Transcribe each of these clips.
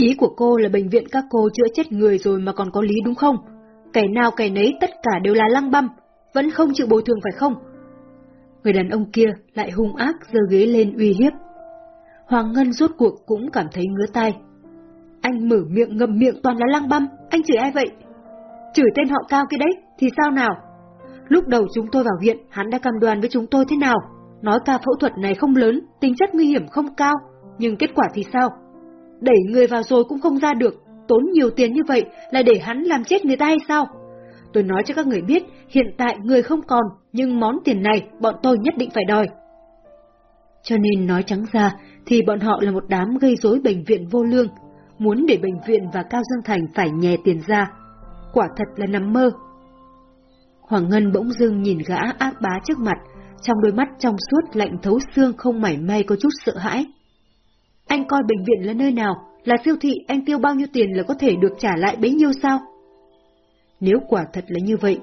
Ý của cô là bệnh viện các cô chữa chết người rồi mà còn có lý đúng không? Kẻ nào kẻ nấy tất cả đều là lăng băm, vẫn không chịu bồi thường phải không? Người đàn ông kia lại hung ác giơ ghế lên uy hiếp. Hoàng Ngân rốt cuộc cũng cảm thấy ngứa tai. Anh mở miệng ngậm miệng toàn là lăng băm, anh chửi ai vậy? Chửi tên họ cao kia đấy, thì sao nào? Lúc đầu chúng tôi vào viện, hắn đã cam đoan với chúng tôi thế nào? Nói ca phẫu thuật này không lớn, tính chất nguy hiểm không cao, nhưng kết quả thì sao? Đẩy người vào rồi cũng không ra được, tốn nhiều tiền như vậy là để hắn làm chết người ta hay sao? Tôi nói cho các người biết, hiện tại người không còn, nhưng món tiền này bọn tôi nhất định phải đòi. Cho nên nói trắng ra thì bọn họ là một đám gây rối bệnh viện vô lương, muốn để bệnh viện và Cao Dương Thành phải nhè tiền ra. Quả thật là nằm mơ. Hoàng Ngân bỗng dưng nhìn gã ác bá trước mặt, trong đôi mắt trong suốt lạnh thấu xương không mảy may có chút sợ hãi. Anh coi bệnh viện là nơi nào, là siêu thị anh tiêu bao nhiêu tiền là có thể được trả lại bấy nhiêu sao? Nếu quả thật là như vậy,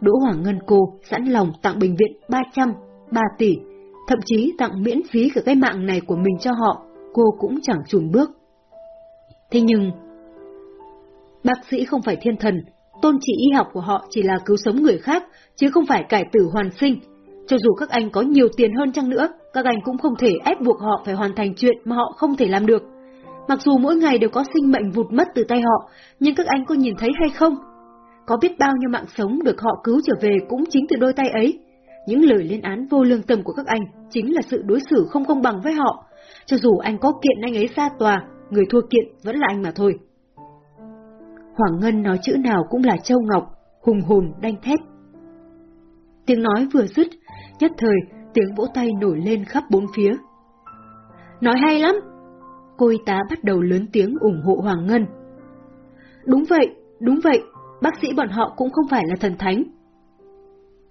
Đỗ Hoàng Ngân cô sẵn lòng tặng bệnh viện 300, 3 tỷ, thậm chí tặng miễn phí cả cái mạng này của mình cho họ, cô cũng chẳng chùn bước. Thế nhưng, bác sĩ không phải thiên thần, tôn trị y học của họ chỉ là cứu sống người khác, chứ không phải cải tử hoàn sinh. Cho dù các anh có nhiều tiền hơn chăng nữa, các anh cũng không thể ép buộc họ phải hoàn thành chuyện mà họ không thể làm được. Mặc dù mỗi ngày đều có sinh mệnh vụt mất từ tay họ, nhưng các anh có nhìn thấy hay không? Có biết bao nhiêu mạng sống được họ cứu trở về cũng chính từ đôi tay ấy. Những lời lên án vô lương tâm của các anh chính là sự đối xử không công bằng với họ. Cho dù anh có kiện anh ấy ra tòa, người thua kiện vẫn là anh mà thôi. Hoàng Ngân nói chữ nào cũng là châu ngọc, hùng hồn đanh thép. Tiếng nói vừa dứt, nhất thời tiếng vỗ tay nổi lên khắp bốn phía. Nói hay lắm! Cô y tá bắt đầu lớn tiếng ủng hộ Hoàng Ngân. Đúng vậy, đúng vậy, bác sĩ bọn họ cũng không phải là thần thánh.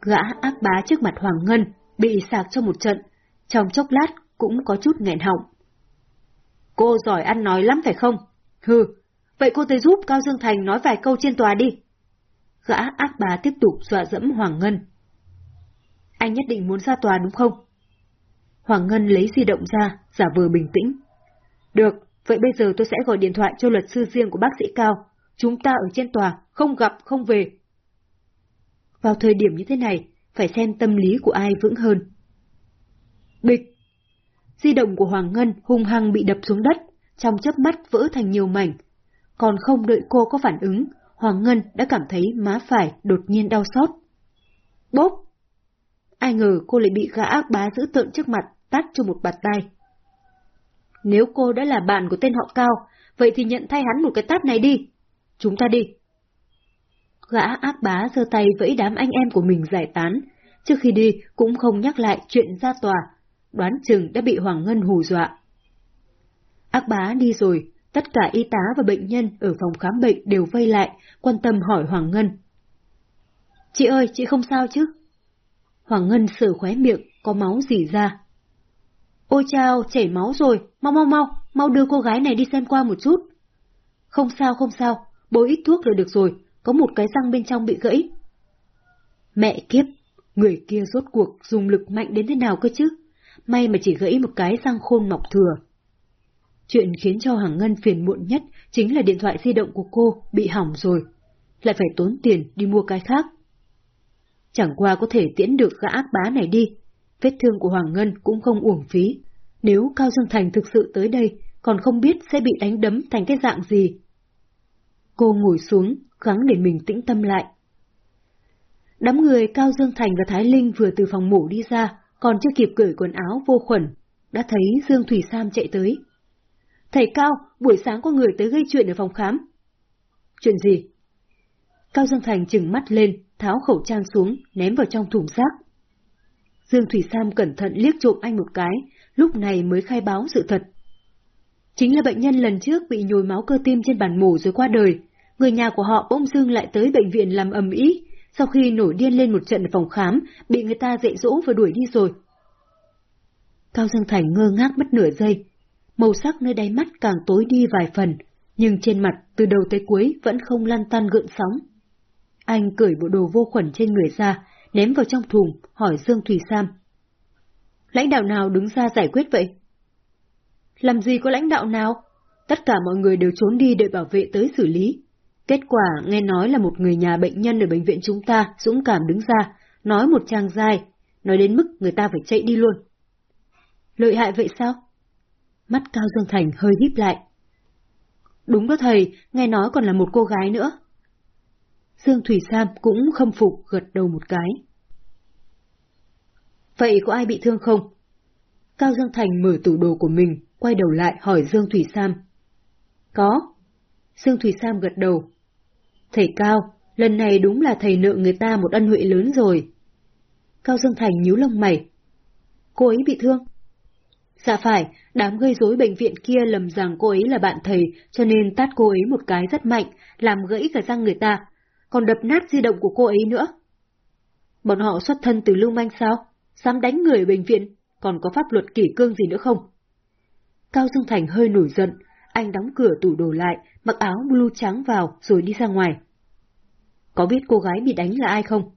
Gã ác bá trước mặt Hoàng Ngân, bị sạc cho một trận, trong chốc lát cũng có chút nghẹn họng. Cô giỏi ăn nói lắm phải không? Hừ, vậy cô tới giúp Cao Dương Thành nói vài câu trên tòa đi. Gã ác bá tiếp tục dọa dẫm Hoàng Ngân. Anh nhất định muốn ra tòa đúng không? Hoàng Ngân lấy di động ra, giả vờ bình tĩnh. Được, vậy bây giờ tôi sẽ gọi điện thoại cho luật sư riêng của bác sĩ Cao. Chúng ta ở trên tòa, không gặp, không về. Vào thời điểm như thế này, phải xem tâm lý của ai vững hơn. Bịch! Di động của Hoàng Ngân hung hăng bị đập xuống đất, trong chớp mắt vỡ thành nhiều mảnh. Còn không đợi cô có phản ứng, Hoàng Ngân đã cảm thấy má phải đột nhiên đau xót. Bốp! Ai ngờ cô lại bị gã ác bá giữ tợn trước mặt, tát cho một bạt tay. Nếu cô đã là bạn của tên họ Cao, vậy thì nhận thay hắn một cái tát này đi. Chúng ta đi. Gã ác bá giơ tay vẫy đám anh em của mình giải tán, trước khi đi cũng không nhắc lại chuyện ra tòa, đoán chừng đã bị Hoàng Ngân hù dọa. Ác bá đi rồi, tất cả y tá và bệnh nhân ở phòng khám bệnh đều vây lại, quan tâm hỏi Hoàng Ngân. Chị ơi, chị không sao chứ? Hoàng Ngân sờ khóe miệng, có máu dỉ ra. Ôi chao, chảy máu rồi, mau mau mau, mau đưa cô gái này đi xem qua một chút. Không sao, không sao, bôi ít thuốc là được rồi, có một cái răng bên trong bị gãy. Mẹ kiếp, người kia rốt cuộc dùng lực mạnh đến thế nào cơ chứ? May mà chỉ gãy một cái răng khôn mọc thừa. Chuyện khiến cho hàng Ngân phiền muộn nhất chính là điện thoại di động của cô bị hỏng rồi. Lại phải tốn tiền đi mua cái khác. Chẳng qua có thể tiễn được gã ác bá này đi. Vết thương của Hoàng Ngân cũng không uổng phí. Nếu Cao Dương Thành thực sự tới đây, còn không biết sẽ bị đánh đấm thành cái dạng gì. Cô ngồi xuống, gắng để mình tĩnh tâm lại. Đám người Cao Dương Thành và Thái Linh vừa từ phòng mổ đi ra, còn chưa kịp cởi quần áo vô khuẩn, đã thấy Dương Thủy Sam chạy tới. Thầy Cao, buổi sáng có người tới gây chuyện ở phòng khám. Chuyện gì? Cao Dương Thành chừng mắt lên, tháo khẩu trang xuống, ném vào trong thùng rác. Dương Thủy Sam cẩn thận liếc trộm anh một cái, lúc này mới khai báo sự thật. Chính là bệnh nhân lần trước bị nhồi máu cơ tim trên bàn mổ rồi qua đời. Người nhà của họ bỗng dưng lại tới bệnh viện làm ầm ĩ, sau khi nổi điên lên một trận ở phòng khám, bị người ta dạy dỗ và đuổi đi rồi. Cao Dương Thành ngơ ngác mất nửa giây. Màu sắc nơi đáy mắt càng tối đi vài phần, nhưng trên mặt từ đầu tới cuối vẫn không lăn tan gợn sóng. Anh cởi bộ đồ vô khuẩn trên người ra, ném vào trong thùng, hỏi Dương Thủy Sam. Lãnh đạo nào đứng ra giải quyết vậy? Làm gì có lãnh đạo nào? Tất cả mọi người đều trốn đi để bảo vệ tới xử lý. Kết quả nghe nói là một người nhà bệnh nhân ở bệnh viện chúng ta dũng cảm đứng ra, nói một trang dài, nói đến mức người ta phải chạy đi luôn. Lợi hại vậy sao? Mắt Cao Dương Thành hơi híp lại. Đúng đó thầy, nghe nói còn là một cô gái nữa. Dương Thủy Sam cũng không phục gật đầu một cái. Vậy có ai bị thương không? Cao Dương Thành mở tủ đồ của mình, quay đầu lại hỏi Dương Thủy Sam. Có. Dương Thủy Sam gật đầu. Thầy Cao, lần này đúng là thầy nợ người ta một ân huệ lớn rồi. Cao Dương Thành nhíu lông mày. Cô ấy bị thương? Dạ phải, đám gây rối bệnh viện kia lầm rằng cô ấy là bạn thầy, cho nên tát cô ấy một cái rất mạnh, làm gãy cả răng người ta, còn đập nát di động của cô ấy nữa. Bọn họ xuất thân từ lưu manh sao? Dám đánh người ở bệnh viện, còn có pháp luật kỷ cương gì nữa không? Cao Dương Thành hơi nổi giận, anh đóng cửa tủ đồ lại, mặc áo blue trắng vào rồi đi ra ngoài. Có biết cô gái bị đánh là ai không?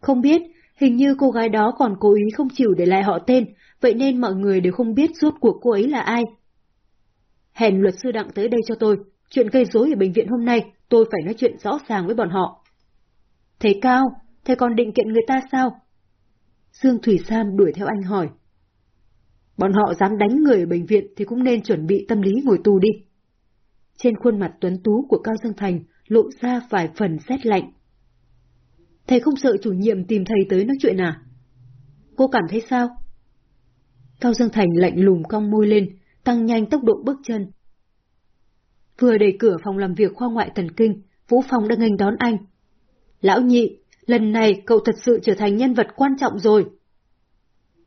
Không biết, hình như cô gái đó còn cố ý không chịu để lại họ tên, vậy nên mọi người đều không biết rốt cuộc cô ấy là ai. Hẹn luật sư Đặng tới đây cho tôi, chuyện gây rối ở bệnh viện hôm nay, tôi phải nói chuyện rõ ràng với bọn họ. Thầy Cao, thầy còn định kiện người ta sao? Dương Thủy Sam đuổi theo anh hỏi. Bọn họ dám đánh người ở bệnh viện thì cũng nên chuẩn bị tâm lý ngồi tù đi. Trên khuôn mặt tuấn tú của Cao Dương Thành lộ ra vài phần rét lạnh. Thầy không sợ chủ nhiệm tìm thầy tới nói chuyện à? Cô cảm thấy sao? Cao Dương Thành lạnh lùng cong môi lên, tăng nhanh tốc độ bước chân. Vừa đẩy cửa phòng làm việc khoa ngoại thần kinh, Vũ Phong đã nghênh đón anh. Lão nhị, lần này cậu thật sự trở thành nhân vật quan trọng rồi.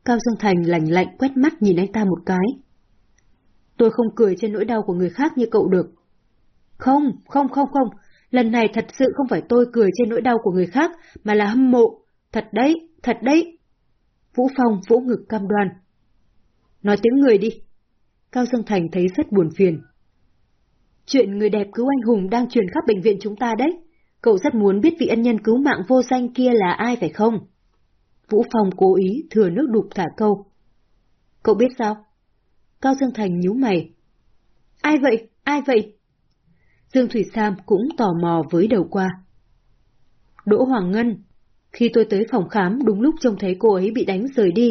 Cao Dương Thành lạnh lạnh quét mắt nhìn anh ta một cái. Tôi không cười trên nỗi đau của người khác như cậu được. Không, không, không, không, lần này thật sự không phải tôi cười trên nỗi đau của người khác, mà là hâm mộ. Thật đấy, thật đấy. Vũ Phong vỗ ngực cam đoan. Nói tiếng người đi. Cao Dương Thành thấy rất buồn phiền. Chuyện người đẹp cứu anh hùng đang truyền khắp bệnh viện chúng ta đấy. Cậu rất muốn biết vị ân nhân cứu mạng vô danh kia là ai phải không? Vũ Phong cố ý thừa nước đục thả câu. Cậu biết sao? Cao Dương Thành nhíu mày. Ai vậy? Ai vậy? Dương Thủy Sam cũng tò mò với đầu qua. Đỗ Hoàng Ngân. Khi tôi tới phòng khám đúng lúc trông thấy cô ấy bị đánh rời đi.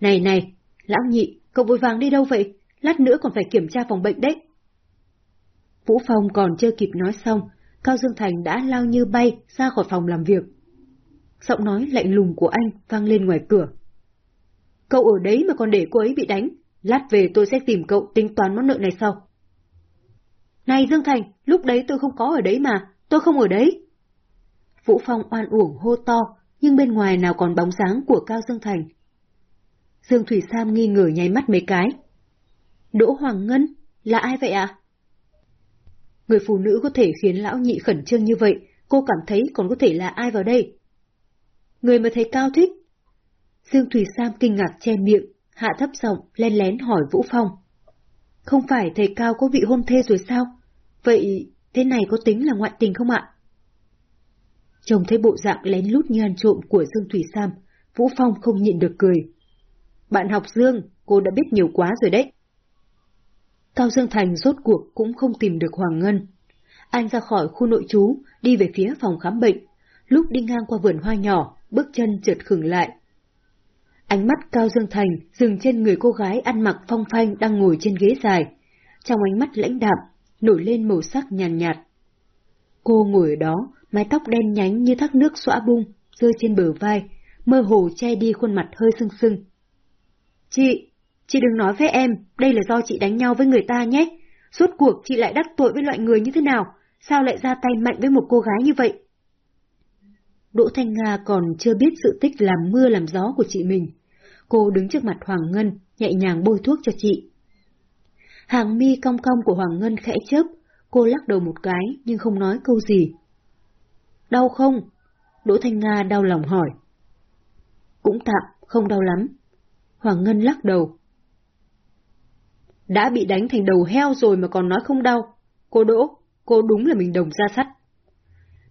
Này này, lão nhị, cậu vội vàng đi đâu vậy? Lát nữa còn phải kiểm tra phòng bệnh đấy. Vũ Phong còn chưa kịp nói xong, Cao Dương Thành đã lao như bay ra khỏi phòng làm việc. Giọng nói lạnh lùng của anh vang lên ngoài cửa. Cậu ở đấy mà còn để cô ấy bị đánh, lát về tôi sẽ tìm cậu tính toán món nợ này sau. Này Dương Thành, lúc đấy tôi không có ở đấy mà, tôi không ở đấy. Vũ Phong oan uổng hô to, nhưng bên ngoài nào còn bóng dáng của Cao Dương Thành. Dương Thủy Sam nghi ngờ nháy mắt mấy cái. Đỗ Hoàng Ngân, là ai vậy ạ? Người phụ nữ có thể khiến lão nhị khẩn trương như vậy, cô cảm thấy còn có thể là ai vào đây? Người mà thầy Cao thích. Dương Thủy Sam kinh ngạc che miệng, hạ thấp giọng, len lén hỏi Vũ Phong. Không phải thầy Cao có vị hôn thê rồi sao? Vậy thế này có tính là ngoại tình không ạ? Trông thấy bộ dạng lén lút như ăn trộm của Dương Thủy Sam, Vũ Phong không nhịn được cười. Bạn học Dương, cô đã biết nhiều quá rồi đấy. Cao Dương Thành rốt cuộc cũng không tìm được Hoàng Ngân. Anh ra khỏi khu nội trú, đi về phía phòng khám bệnh. Lúc đi ngang qua vườn hoa nhỏ, bước chân chợt khửng lại. Ánh mắt Cao Dương Thành dừng trên người cô gái ăn mặc phong phanh đang ngồi trên ghế dài. Trong ánh mắt lãnh đạm, nổi lên màu sắc nhàn nhạt, nhạt. Cô ngồi ở đó, mái tóc đen nhánh như thác nước xõa bung, rơi trên bờ vai, mơ hồ che đi khuôn mặt hơi sưng sưng. Chị, chị đừng nói với em, đây là do chị đánh nhau với người ta nhé. Suốt cuộc chị lại đắc tội với loại người như thế nào? Sao lại ra tay mạnh với một cô gái như vậy? Đỗ Thanh Nga còn chưa biết sự tích làm mưa làm gió của chị mình. Cô đứng trước mặt Hoàng Ngân, nhẹ nhàng bôi thuốc cho chị. Hàng mi cong cong của Hoàng Ngân khẽ chớp, cô lắc đầu một cái nhưng không nói câu gì. Đau không? Đỗ Thanh Nga đau lòng hỏi. Cũng tạm, không đau lắm. Hoàng Ngân lắc đầu. Đã bị đánh thành đầu heo rồi mà còn nói không đau. Cô Đỗ, cô đúng là mình đồng ra sắt.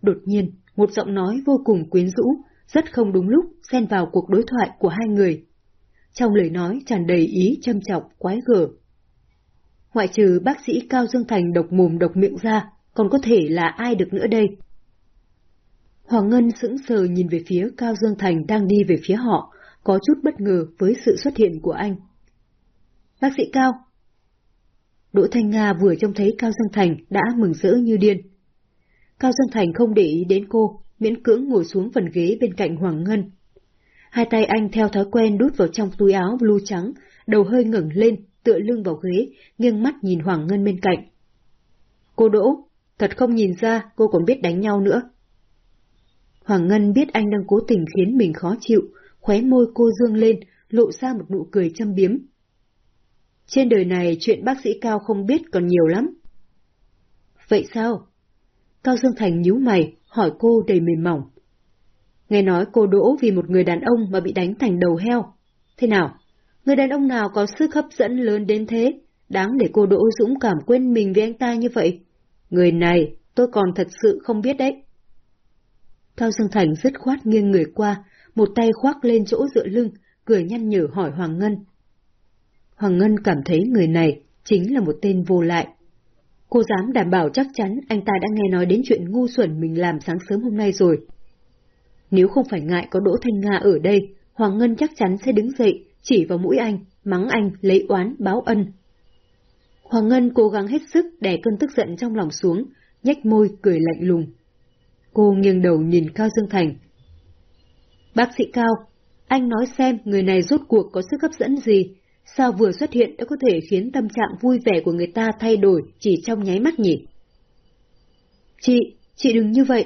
Đột nhiên, một giọng nói vô cùng quyến rũ, rất không đúng lúc xen vào cuộc đối thoại của hai người. Trong lời nói tràn đầy ý châm chọc, quái gở. ngoại trừ bác sĩ Cao Dương Thành độc mồm độc miệng ra, còn có thể là ai được nữa đây? Hoàng Ngân sững sờ nhìn về phía Cao Dương Thành đang đi về phía họ, có chút bất ngờ với sự xuất hiện của anh. Bác sĩ Cao! Đỗ Thanh Nga vừa trông thấy Cao Dương Thành đã mừng rỡ như điên. Cao Dương Thành không để ý đến cô, miễn cưỡng ngồi xuống phần ghế bên cạnh Hoàng Ngân. Hai tay anh theo thói quen đút vào trong túi áo blue trắng, đầu hơi ngẩng lên, tựa lưng vào ghế, nghiêng mắt nhìn Hoàng Ngân bên cạnh. Cô Đỗ, thật không nhìn ra cô còn biết đánh nhau nữa. Hoàng Ngân biết anh đang cố tình khiến mình khó chịu, khóe môi cô dương lên, lộ ra một nụ cười châm biếm. Trên đời này chuyện bác sĩ Cao không biết còn nhiều lắm. Vậy sao? Cao Dương Thành nhíu mày, hỏi cô đầy mềm mỏng. Nghe nói cô đỗ vì một người đàn ông mà bị đánh thành đầu heo. Thế nào? Người đàn ông nào có sức hấp dẫn lớn đến thế, đáng để cô đỗ dũng cảm quên mình với anh ta như vậy? Người này, tôi còn thật sự không biết đấy. Cao Dương Thành dứt khoát nghiêng người qua, một tay khoác lên chỗ dựa lưng, cười nhăn nhở hỏi Hoàng Ngân. Hoàng Ngân cảm thấy người này chính là một tên vô lại. Cô dám đảm bảo chắc chắn anh ta đã nghe nói đến chuyện ngu xuẩn mình làm sáng sớm hôm nay rồi. Nếu không phải ngại có Đỗ Thanh Nga ở đây, Hoàng Ngân chắc chắn sẽ đứng dậy, chỉ vào mũi anh, mắng anh, lấy oán, báo ân. Hoàng Ngân cố gắng hết sức đè cơn tức giận trong lòng xuống, nhếch môi, cười lạnh lùng. Cô nghiêng đầu nhìn Cao Dương Thành. Bác sĩ Cao, anh nói xem người này rốt cuộc có sức hấp dẫn gì, sao vừa xuất hiện đã có thể khiến tâm trạng vui vẻ của người ta thay đổi chỉ trong nháy mắt nhỉ? Chị, chị đừng như vậy.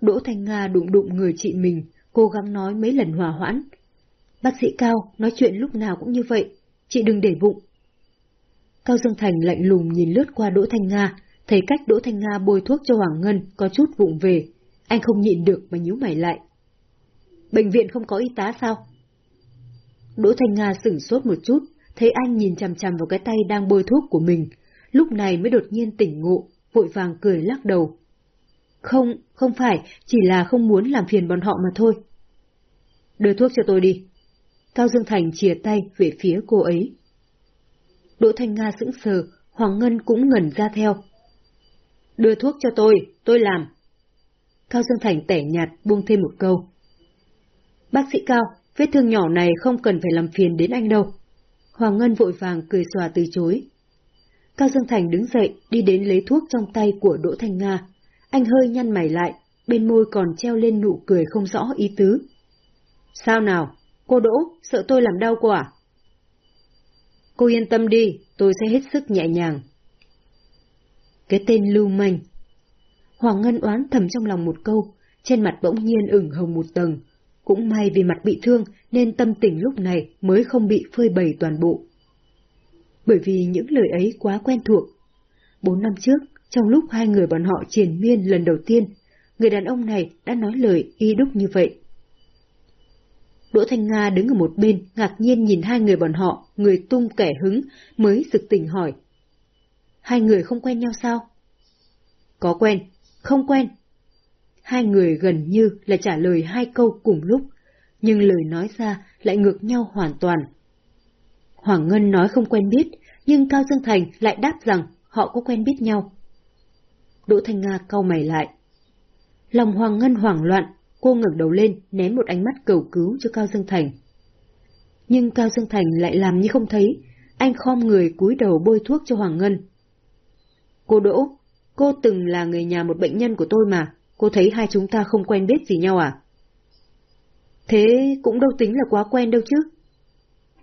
Đỗ Thanh Nga đụng đụng người chị mình, cố gắng nói mấy lần hòa hoãn. Bác sĩ Cao, nói chuyện lúc nào cũng như vậy, chị đừng để bụng. Cao Dương Thành lạnh lùng nhìn lướt qua Đỗ Thanh Nga, thấy cách Đỗ Thanh Nga bôi thuốc cho Hoàng Ngân có chút vụng về, anh không nhịn được mà nhíu mày lại. Bệnh viện không có y tá sao? Đỗ Thanh Nga sửng sốt một chút, thấy anh nhìn chằm chằm vào cái tay đang bôi thuốc của mình, lúc này mới đột nhiên tỉnh ngộ, vội vàng cười lắc đầu. Không, không phải, chỉ là không muốn làm phiền bọn họ mà thôi. Đưa thuốc cho tôi đi. Cao Dương Thành chìa tay về phía cô ấy. Đỗ Thanh Nga sững sờ, Hoàng Ngân cũng ngẩn ra theo. Đưa thuốc cho tôi, tôi làm. Cao Dương Thành tẻ nhạt buông thêm một câu. Bác sĩ Cao, vết thương nhỏ này không cần phải làm phiền đến anh đâu. Hoàng Ngân vội vàng cười xòa từ chối. Cao Dương Thành đứng dậy, đi đến lấy thuốc trong tay của Đỗ Thanh Nga. Anh hơi nhăn mày lại, bên môi còn treo lên nụ cười không rõ ý tứ. Sao nào? Cô Đỗ, sợ tôi làm đau cô à? Cô yên tâm đi, tôi sẽ hết sức nhẹ nhàng. Cái tên lưu manh. Hoàng Ngân oán thầm trong lòng một câu, trên mặt bỗng nhiên ửng hồng một tầng. Cũng may vì mặt bị thương nên tâm tình lúc này mới không bị phơi bày toàn bộ. Bởi vì những lời ấy quá quen thuộc. Bốn năm trước, trong lúc hai người bọn họ triền miên lần đầu tiên, người đàn ông này đã nói lời y đúc như vậy. Đỗ Thanh Nga đứng ở một bên, ngạc nhiên nhìn hai người bọn họ, người tung kẻ hứng, mới sực tỉnh hỏi. Hai người không quen nhau sao? Có quen, không quen. Hai người gần như là trả lời hai câu cùng lúc, nhưng lời nói ra lại ngược nhau hoàn toàn. Hoàng Ngân nói không quen biết, nhưng Cao Dương Thành lại đáp rằng họ có quen biết nhau. Đỗ Thanh Nga cau mày lại. Lòng Hoàng Ngân hoảng loạn, cô ngẩng đầu lên ném một ánh mắt cầu cứu cho Cao Dương Thành. Nhưng Cao Dương Thành lại làm như không thấy, anh khom người cúi đầu bôi thuốc cho Hoàng Ngân. Cô Đỗ, cô từng là người nhà một bệnh nhân của tôi mà, cô thấy hai chúng ta không quen biết gì nhau à? Thế cũng đâu tính là quá quen đâu chứ.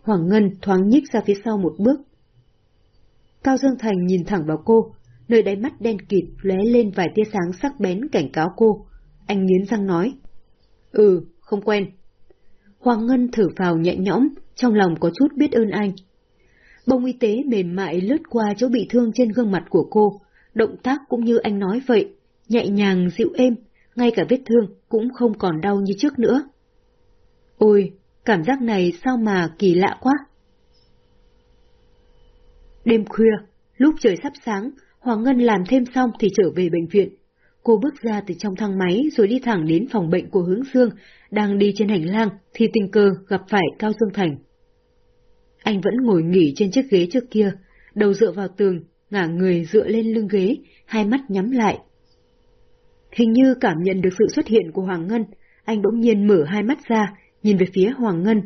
Hoàng Ngân thoáng nhích ra phía sau một bước. Cao Dương Thành nhìn thẳng vào cô, nơi đáy mắt đen kịt lóe lên vài tia sáng sắc bén cảnh cáo cô. Anh nghiến răng nói. Ừ, không quen. Hoàng Ngân thở vào nhẹ nhõm, trong lòng có chút biết ơn anh. Bông y tế mềm mại lướt qua chỗ bị thương trên gương mặt của cô, động tác cũng như anh nói vậy, nhẹ nhàng dịu êm, ngay cả vết thương cũng không còn đau như trước nữa. Ôi, cảm giác này sao mà kỳ lạ quá. Đêm khuya, lúc trời sắp sáng, Hoàng Ngân làm thêm xong thì trở về bệnh viện. Cô bước ra từ trong thang máy rồi đi thẳng đến phòng bệnh của Hướng Dương, đang đi trên hành lang thì tình cờ gặp phải Cao Dương Thành. Anh vẫn ngồi nghỉ trên chiếc ghế trước kia, đầu dựa vào tường, ngả người dựa lên lưng ghế, hai mắt nhắm lại. Hình như cảm nhận được sự xuất hiện của Hoàng Ngân, anh bỗng nhiên mở hai mắt ra, nhìn về phía Hoàng Ngân.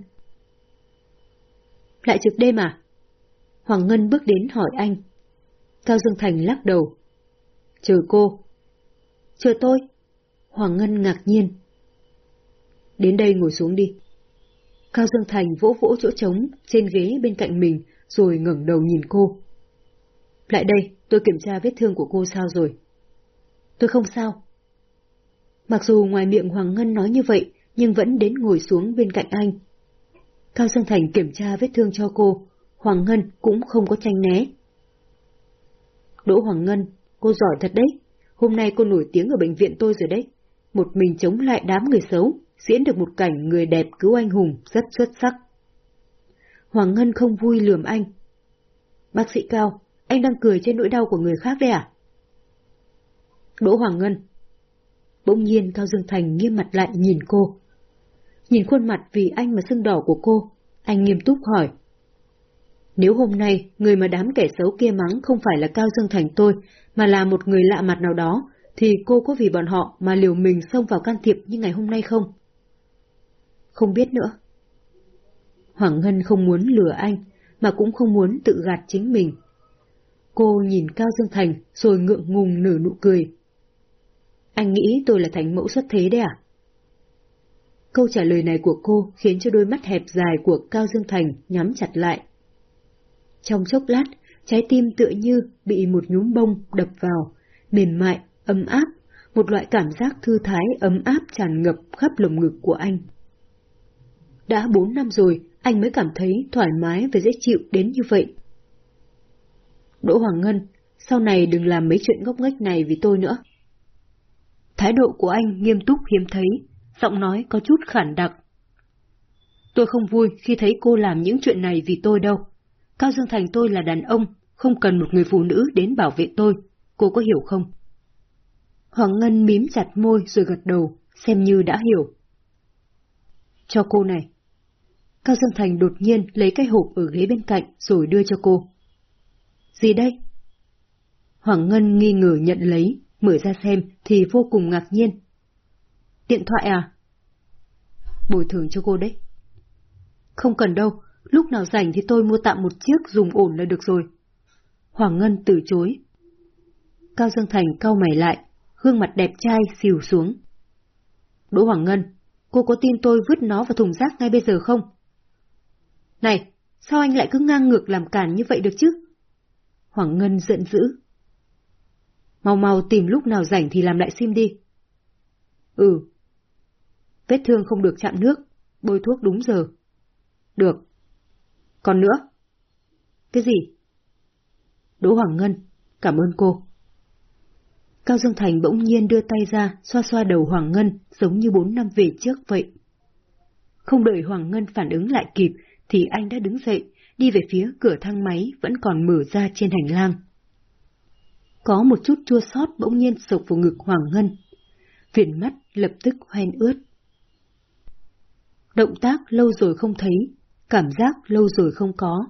Lại trực đêm à? Hoàng Ngân bước đến hỏi anh. Cao Dương Thành lắc đầu. Chờ cô. Chờ tôi. Hoàng Ngân ngạc nhiên. Đến đây ngồi xuống đi. Cao Dương Thành vỗ vỗ chỗ trống trên ghế bên cạnh mình, rồi ngẩng đầu nhìn cô. Lại đây, tôi kiểm tra vết thương của cô sao rồi. Tôi không sao. Mặc dù ngoài miệng Hoàng Ngân nói như vậy, nhưng vẫn đến ngồi xuống bên cạnh anh. Cao Dương Thành kiểm tra vết thương cho cô, Hoàng Ngân cũng không có tranh né. Đỗ Hoàng Ngân, cô giỏi thật đấy. Hôm nay cô nổi tiếng ở bệnh viện tôi rồi đấy. Một mình chống lại đám người xấu, diễn được một cảnh người đẹp cứu anh hùng rất xuất sắc. Hoàng Ngân không vui lườm anh. Bác sĩ Cao, anh đang cười trên nỗi đau của người khác đấy à? Đỗ Hoàng Ngân. Bỗng nhiên Cao Dương Thành nghiêm mặt lại nhìn cô. Nhìn khuôn mặt vì anh mà sưng đỏ của cô, anh nghiêm túc hỏi. Nếu hôm nay người mà đám kẻ xấu kia mắng không phải là Cao Dương Thành tôi, mà là một người lạ mặt nào đó, thì cô có vì bọn họ mà liều mình xông vào can thiệp như ngày hôm nay không? Không biết nữa. Hoàng Ngân không muốn lừa anh, mà cũng không muốn tự gạt chính mình. Cô nhìn Cao Dương Thành rồi ngượng ngùng nở nụ cười. Anh nghĩ tôi là thánh mẫu xuất thế đấy à? Câu trả lời này của cô khiến cho đôi mắt hẹp dài của Cao Dương Thành nhắm chặt lại. Trong chốc lát, trái tim tựa như bị một nhúm bông đập vào, mềm mại, ấm áp, một loại cảm giác thư thái ấm áp tràn ngập khắp lồng ngực của anh. Đã bốn năm rồi, anh mới cảm thấy thoải mái và dễ chịu đến như vậy. Đỗ Hoàng Ngân, sau này đừng làm mấy chuyện ngốc nghếch này vì tôi nữa. Thái độ của anh nghiêm túc hiếm thấy, giọng nói có chút khản đặc. Tôi không vui khi thấy cô làm những chuyện này vì tôi đâu. Cao Dương Thành tôi là đàn ông, không cần một người phụ nữ đến bảo vệ tôi, cô có hiểu không? Hoàng Ngân mím chặt môi rồi gật đầu, xem như đã hiểu. Cho cô này. Cao Dương Thành đột nhiên lấy cái hộp ở ghế bên cạnh rồi đưa cho cô. Gì đây? Hoàng Ngân nghi ngờ nhận lấy, mở ra xem thì vô cùng ngạc nhiên. Điện thoại à? Bồi thường cho cô đấy. Không cần đâu, lúc nào rảnh thì tôi mua tạm một chiếc dùng ổn là được rồi. Hoàng Ngân từ chối. Cao Dương Thành cau mày lại, gương mặt đẹp trai xìu xuống. Đỗ Hoàng Ngân, cô có tin tôi vứt nó vào thùng rác ngay bây giờ không? Này, sao anh lại cứ ngang ngược làm cản như vậy được chứ? Hoàng Ngân giận dữ. Mau mau tìm lúc nào rảnh thì làm lại sim đi. Ừ. Vết thương không được chạm nước, bôi thuốc đúng giờ. Được. Còn nữa? Cái gì? Đỗ Hoàng Ngân, cảm ơn cô. Cao Dương Thành bỗng nhiên đưa tay ra, xoa xoa đầu Hoàng Ngân, giống như bốn năm về trước vậy. Không đợi Hoàng Ngân phản ứng lại kịp, thì anh đã đứng dậy, đi về phía cửa thang máy vẫn còn mở ra trên hành lang. Có một chút chua xót bỗng nhiên sộc vào ngực Hoàng Ngân. Viền mắt lập tức hoen ướt. Động tác lâu rồi không thấy, cảm giác lâu rồi không có.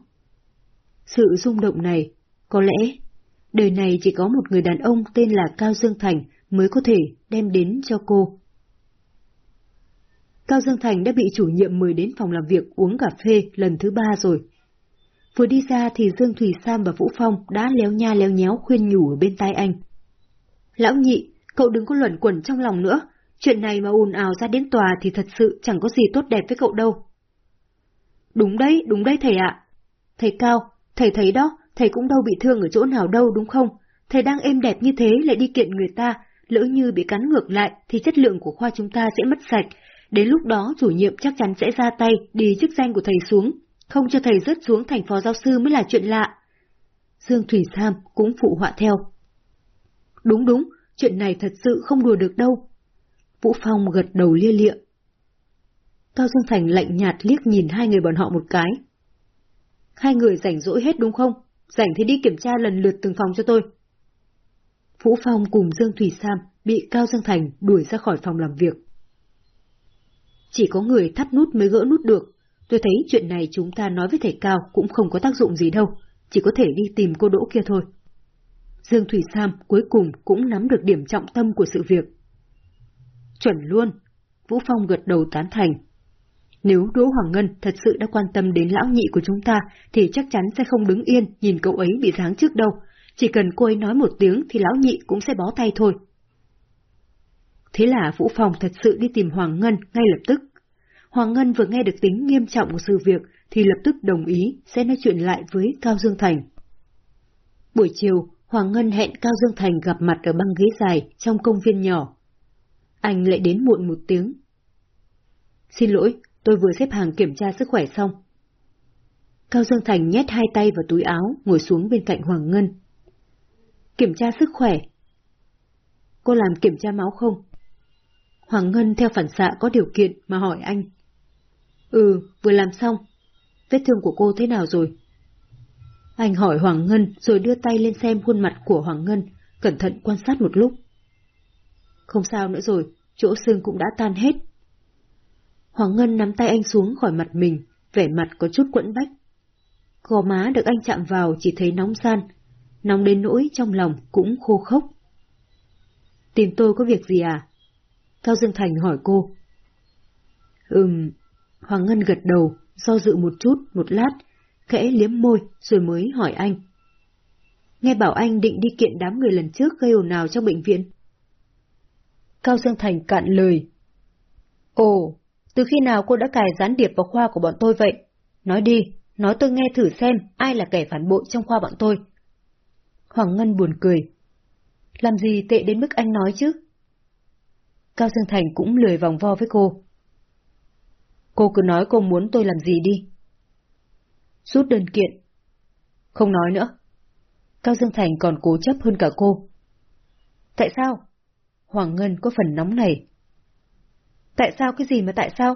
Sự rung động này, có lẽ, đời này chỉ có một người đàn ông tên là Cao Dương Thành mới có thể đem đến cho cô. Cao Dương Thành đã bị chủ nhiệm mời đến phòng làm việc uống cà phê lần thứ ba rồi. Vừa đi ra thì Dương Thủy Sam và Vũ Phong đã léo nha léo nhéo khuyên nhủ ở bên tai anh. Lão nhị, cậu đừng có luẩn quẩn trong lòng nữa, chuyện này mà ồn ào ra đến tòa thì thật sự chẳng có gì tốt đẹp với cậu đâu. Đúng đấy, đúng đấy thầy ạ. Thầy Cao, thầy thấy đó, thầy cũng đâu bị thương ở chỗ nào đâu đúng không? Thầy đang êm đẹp như thế lại đi kiện người ta, lỡ như bị cắn ngược lại thì chất lượng của khoa chúng ta sẽ mất sạch. Đến lúc đó chủ nhiệm chắc chắn sẽ ra tay đi chức danh của thầy xuống, không cho thầy rớt xuống thành phó giáo sư mới là chuyện lạ. Dương Thủy Sam cũng phụ họa theo. Đúng đúng, chuyện này thật sự không đùa được đâu. Vũ Phong gật đầu lia lịa. Cao Dương Thành lạnh nhạt liếc nhìn hai người bọn họ một cái. Hai người rảnh rỗi hết đúng không? Rảnh thì đi kiểm tra lần lượt từng phòng cho tôi. Vũ Phong cùng Dương Thủy Sam bị Cao Dương Thành đuổi ra khỏi phòng làm việc. Chỉ có người thắt nút mới gỡ nút được, Tôi thấy chuyện này chúng ta nói với thầy Cao cũng không có tác dụng gì đâu. chỉ có thể đi tìm cô Đỗ kia thôi. Dương Thủy Sam cuối cùng cũng nắm được điểm trọng tâm của sự việc. Chuẩn luôn, Vũ Phong gật đầu tán thành. Nếu Đỗ Hoàng Ngân thật sự đã quan tâm đến lão nhị của chúng ta, thì chắc chắn sẽ không đứng yên nhìn cậu ấy bị giáng trước đâu. Chỉ cần cô ấy nói một tiếng thì lão nhị cũng sẽ bó tay thôi. Thế là Vũ Phong thật sự đi tìm Hoàng Ngân ngay lập tức. Hoàng Ngân vừa nghe được tính nghiêm trọng của sự việc thì lập tức đồng ý sẽ nói chuyện lại với Cao Dương Thành. Buổi chiều, Hoàng Ngân hẹn Cao Dương Thành gặp mặt ở băng ghế dài trong công viên nhỏ. Anh lại đến muộn một tiếng. Xin lỗi, tôi vừa xếp hàng kiểm tra sức khỏe xong. Cao Dương Thành nhét hai tay vào túi áo, ngồi xuống bên cạnh Hoàng Ngân. Kiểm tra sức khỏe. Cô làm kiểm tra máu không? Hoàng Ngân theo phản xạ có điều kiện mà hỏi anh. Ừ, vừa làm xong. Vết thương của cô thế nào rồi? Anh hỏi Hoàng Ngân rồi đưa tay lên xem khuôn mặt của Hoàng Ngân, cẩn thận quan sát một lúc. Không sao nữa rồi, chỗ xương cũng đã tan hết. Hoàng Ngân nắm tay anh xuống khỏi mặt mình, vẻ mặt có chút quẫn bách. Gò má được anh chạm vào chỉ thấy nóng gian, nóng đến nỗi trong lòng cũng khô khốc. Tìm tôi có việc gì à? Cao Dương Thành hỏi cô. Ừm, Hoàng Ngân gật đầu, do dự một chút, một lát, khẽ liếm môi rồi mới hỏi anh. Nghe bảo anh định đi kiện đám người lần trước gây ồn nào trong bệnh viện. Cao Dương Thành cạn lời. Ồ, từ khi nào cô đã cài gián điệp vào khoa của bọn tôi vậy? Nói đi, nói tôi nghe thử xem ai là kẻ phản bội trong khoa bọn tôi. Hoàng Ngân buồn cười. Làm gì tệ đến mức anh nói chứ? Cao Dương Thành cũng lười vòng vo với cô. Cô cứ nói cô muốn tôi làm gì đi. Rút đơn kiện. Không nói nữa. Cao Dương Thành còn cố chấp hơn cả cô. Tại sao? Hoàng Ngân có phần nóng này. Tại sao cái gì mà tại sao?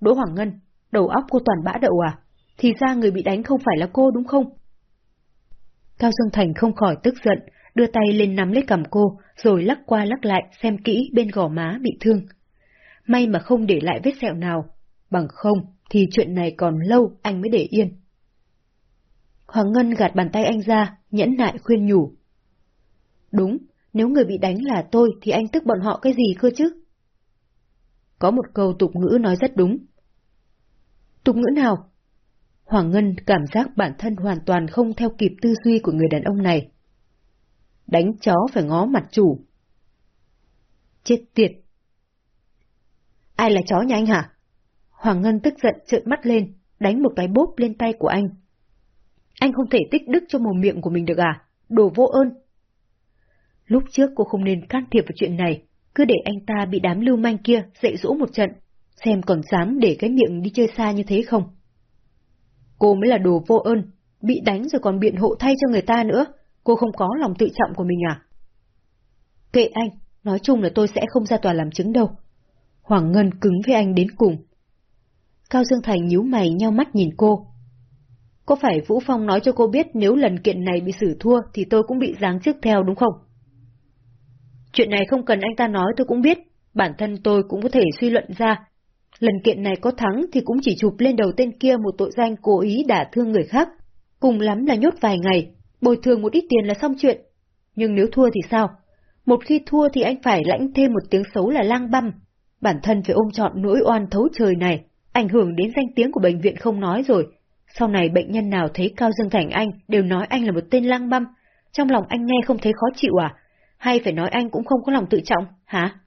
Đỗ Hoàng Ngân, đầu óc cô toàn bã đậu à? Thì ra người bị đánh không phải là cô đúng không? Cao Dương Thành không khỏi tức giận, đưa tay lên nắm lấy cầm cô, rồi lắc qua lắc lại xem kỹ bên gò má bị thương. May mà không để lại vết sẹo nào, bằng không thì chuyện này còn lâu anh mới để yên. Hoàng Ngân gạt bàn tay anh ra, nhẫn nại khuyên nhủ. Đúng, nếu người bị đánh là tôi thì anh tức bọn họ cái gì cơ chứ? Có một câu tục ngữ nói rất đúng. Tục ngữ nào? Hoàng Ngân cảm giác bản thân hoàn toàn không theo kịp tư duy của người đàn ông này. Đánh chó phải ngó mặt chủ. Chết tiệt! Ai là chó nhà anh hả? Hoàng Ngân tức giận trợn mắt lên, đánh một cái bốp lên tay của anh. Anh không thể tích đức cho mồm miệng của mình được à? Đồ vô ơn! Lúc trước cô không nên can thiệp vào chuyện này, cứ để anh ta bị đám lưu manh kia dạy dỗ một trận, xem còn dám để cái miệng đi chơi xa như thế không. Cô mới là đồ vô ơn, bị đánh rồi còn biện hộ thay cho người ta nữa, cô không có lòng tự trọng của mình à? Kệ anh, nói chung là tôi sẽ không ra tòa làm chứng đâu. Hoàng Ngân cứng với anh đến cùng. Cao Dương Thành nhíu mày nheo mắt nhìn cô. Có phải Vũ Phong nói cho cô biết nếu lần kiện này bị xử thua thì tôi cũng bị giáng chức theo đúng không? Chuyện này không cần anh ta nói tôi cũng biết, bản thân tôi cũng có thể suy luận ra. Lần kiện này có thắng thì cũng chỉ chụp lên đầu tên kia một tội danh cố ý đả thương người khác. Cùng lắm là nhốt vài ngày, bồi thường một ít tiền là xong chuyện. Nhưng nếu thua thì sao? Một khi thua thì anh phải lãnh thêm một tiếng xấu là lang băm. Bản thân phải ôm trọn nỗi oan thấu trời này, ảnh hưởng đến danh tiếng của bệnh viện không nói rồi. Sau này bệnh nhân nào thấy Cao Dương Thành Anh đều nói anh là một tên lang băm. Trong lòng anh nghe không thấy khó chịu à? hay phải nói anh cũng không có lòng tự trọng, hả?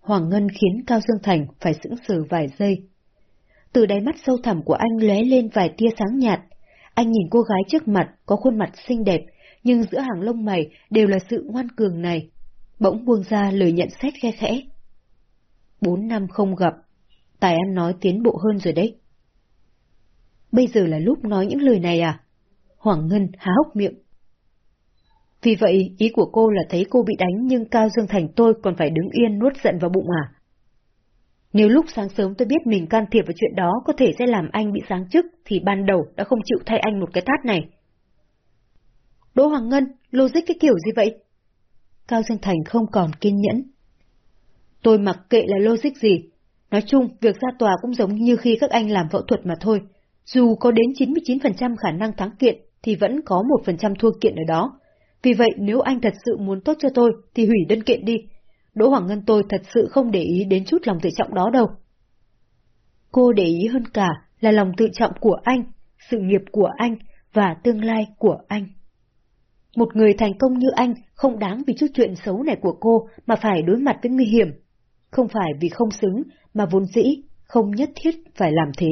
Hoàng Ngân khiến Cao Dương Thành phải sững sờ vài giây. Từ đáy mắt sâu thẳm của anh lóe lên vài tia sáng nhạt. Anh nhìn cô gái trước mặt có khuôn mặt xinh đẹp, nhưng giữa hàng lông mày đều là sự ngoan cường này. Bỗng buông ra lời nhận xét khe khẽ. Bốn năm không gặp, Tài ăn nói tiến bộ hơn rồi đấy. Bây giờ là lúc nói những lời này à? Hoàng Ngân há hốc miệng. Vì vậy, ý của cô là thấy cô bị đánh nhưng Cao Dương Thành tôi còn phải đứng yên nuốt giận vào bụng à? Nếu lúc sáng sớm tôi biết mình can thiệp vào chuyện đó có thể sẽ làm anh bị sáng chức, thì ban đầu đã không chịu thay anh một cái tát này. Đỗ Hoàng Ngân, logic cái kiểu gì vậy? Cao Dương Thành không còn kiên nhẫn. Tôi mặc kệ là logic gì. Nói chung, việc ra tòa cũng giống như khi các anh làm phẫu thuật mà thôi. Dù có đến 99% khả năng thắng kiện, thì vẫn có 1% thua kiện ở đó. Vì vậy nếu anh thật sự muốn tốt cho tôi thì hủy đơn kiện đi. Đỗ Hoàng Ngân tôi thật sự không để ý đến chút lòng tự trọng đó đâu. Cô để ý hơn cả là lòng tự trọng của anh, sự nghiệp của anh và tương lai của anh. Một người thành công như anh không đáng vì chút chuyện xấu này của cô mà phải đối mặt với nguy hiểm. Không phải vì không xứng, mà vốn dĩ, không nhất thiết phải làm thế.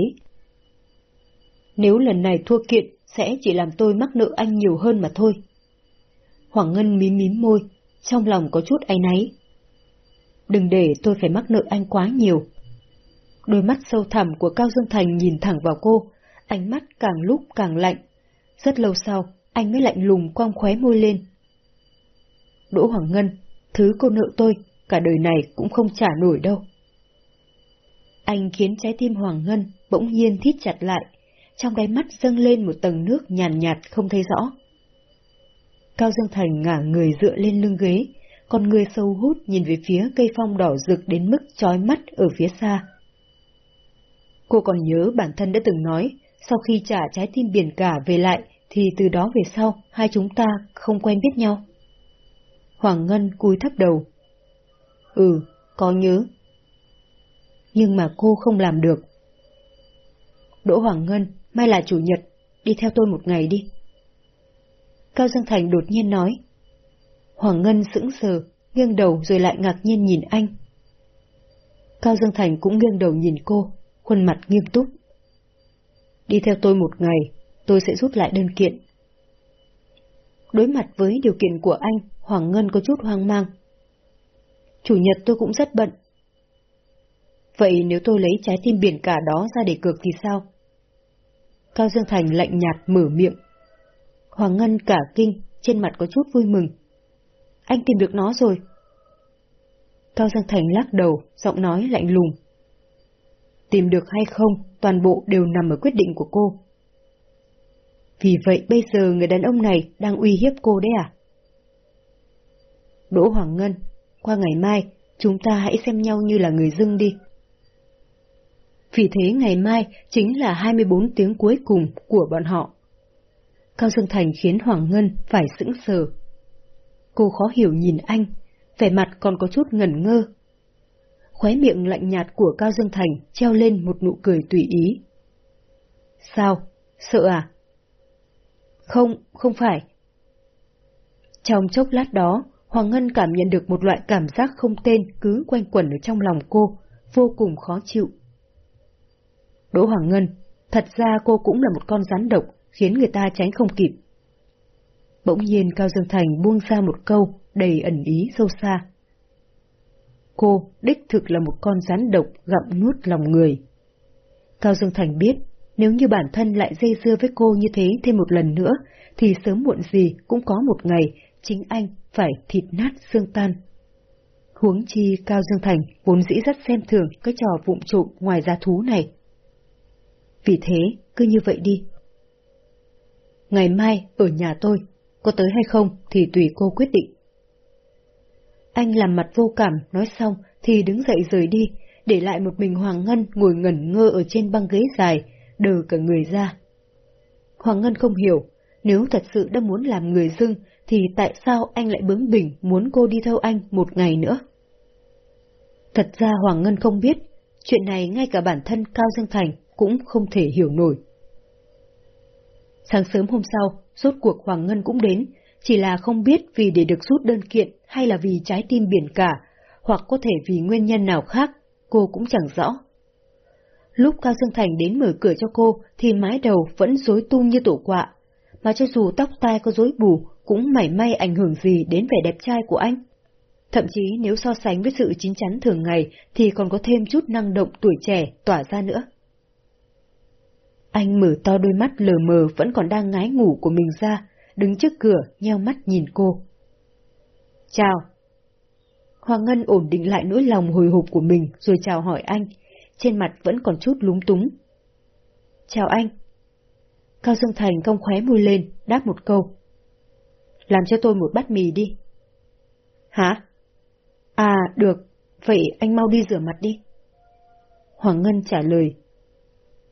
Nếu lần này thua kiện, sẽ chỉ làm tôi mắc nợ anh nhiều hơn mà thôi. Hoàng Ngân mím mím môi, trong lòng có chút áy náy. Đừng để tôi phải mắc nợ anh quá nhiều. Đôi mắt sâu thẳm của Cao Dương Thành nhìn thẳng vào cô, ánh mắt càng lúc càng lạnh. Rất lâu sau, anh mới lạnh lùng quang khóe môi lên. Đỗ Hoàng Ngân, thứ cô nợ tôi, cả đời này cũng không trả nổi đâu. Anh khiến trái tim Hoàng Ngân bỗng nhiên thít chặt lại, trong đáy mắt dâng lên một tầng nước nhàn nhạt, nhạt không thấy rõ. Cao Dương Thành ngả người dựa lên lưng ghế, còn người sâu hút nhìn về phía cây phong đỏ rực đến mức chói mắt ở phía xa. Cô còn nhớ bản thân đã từng nói, sau khi trả trái tim biển cả về lại, thì từ đó về sau, hai chúng ta không quen biết nhau. Hoàng Ngân cúi thấp đầu. Ừ, có nhớ. Nhưng mà cô không làm được. Đỗ Hoàng Ngân, mai là chủ nhật, đi theo tôi một ngày đi. Cao Dương Thành đột nhiên nói. Hoàng Ngân sững sờ, nghiêng đầu rồi lại ngạc nhiên nhìn anh. Cao Dương Thành cũng nghiêng đầu nhìn cô, khuôn mặt nghiêm túc. Đi theo tôi một ngày, tôi sẽ rút lại đơn kiện. Đối mặt với điều kiện của anh, Hoàng Ngân có chút hoang mang. Chủ nhật tôi cũng rất bận. Vậy nếu tôi lấy trái tim biển cả đó ra để cược thì sao? Cao Dương Thành lạnh nhạt mở miệng. Hoàng Ngân cả kinh, trên mặt có chút vui mừng. Anh tìm được nó rồi. Cao Dương Thành lắc đầu, giọng nói lạnh lùng. Tìm được hay không, toàn bộ đều nằm ở quyết định của cô. Vì vậy bây giờ người đàn ông này đang uy hiếp cô đấy à? Đỗ Hoàng Ngân, qua ngày mai, chúng ta hãy xem nhau như là người dưng đi. Vì thế ngày mai chính là 24 tiếng cuối cùng của bọn họ. Cao Dương Thành khiến Hoàng Ngân phải sững sờ. Cô khó hiểu nhìn anh, vẻ mặt còn có chút ngẩn ngơ. Khóe miệng lạnh nhạt của Cao Dương Thành treo lên một nụ cười tùy ý. Sao? Sợ à? Không, không phải. Trong chốc lát đó, Hoàng Ngân cảm nhận được một loại cảm giác không tên cứ quanh quẩn ở trong lòng cô, vô cùng khó chịu. Đỗ Hoàng Ngân, thật ra cô cũng là một con rắn độc, khiến người ta tránh không kịp. Bỗng nhiên Cao Dương Thành buông ra một câu đầy ẩn ý sâu xa. Cô đích thực là một con rắn độc gặm nuốt lòng người. Cao Dương Thành biết, nếu như bản thân lại dây dưa với cô như thế thêm một lần nữa, thì sớm muộn gì cũng có một ngày chính anh phải thịt nát xương tan. Huống chi Cao Dương Thành vốn dĩ rất xem thường cái trò vụng trộm ngoài gia thú này. Vì thế, cứ như vậy đi. Ngày mai, ở nhà tôi, có tới hay không thì tùy cô quyết định. Anh làm mặt vô cảm, nói xong thì đứng dậy rời đi, để lại một mình Hoàng Ngân ngồi ngẩn ngơ ở trên băng ghế dài, đờ cả người ra. Hoàng Ngân không hiểu, nếu thật sự đã muốn làm người dưng, thì tại sao anh lại bướng bỉnh muốn cô đi theo anh một ngày nữa? Thật ra Hoàng Ngân không biết, chuyện này ngay cả bản thân Cao Dương Thành cũng không thể hiểu nổi. Sáng sớm hôm sau, rốt cuộc Hoàng Ngân cũng đến, chỉ là không biết vì để được rút đơn kiện hay là vì trái tim biển cả, hoặc có thể vì nguyên nhân nào khác, cô cũng chẳng rõ. Lúc Cao Dương Thành đến mở cửa cho cô thì mái đầu vẫn rối tung như tổ quạ, mà cho dù tóc tai có rối bù cũng mảy may ảnh hưởng gì đến vẻ đẹp trai của anh. Thậm chí nếu so sánh với sự chín chắn thường ngày thì còn có thêm chút năng động tuổi trẻ tỏa ra nữa. Anh mở to đôi mắt lờ mờ vẫn còn đang ngái ngủ của mình ra, đứng trước cửa, nheo mắt nhìn cô. Chào. Hoàng Ngân ổn định lại nỗi lòng hồi hộp của mình rồi chào hỏi anh, trên mặt vẫn còn chút lúng túng. Chào anh. Cao Dương Thành cong khóe môi lên, đáp một câu. Làm cho tôi một bát mì đi. Hả? À, được, vậy anh mau đi rửa mặt đi. Hoàng Ngân trả lời.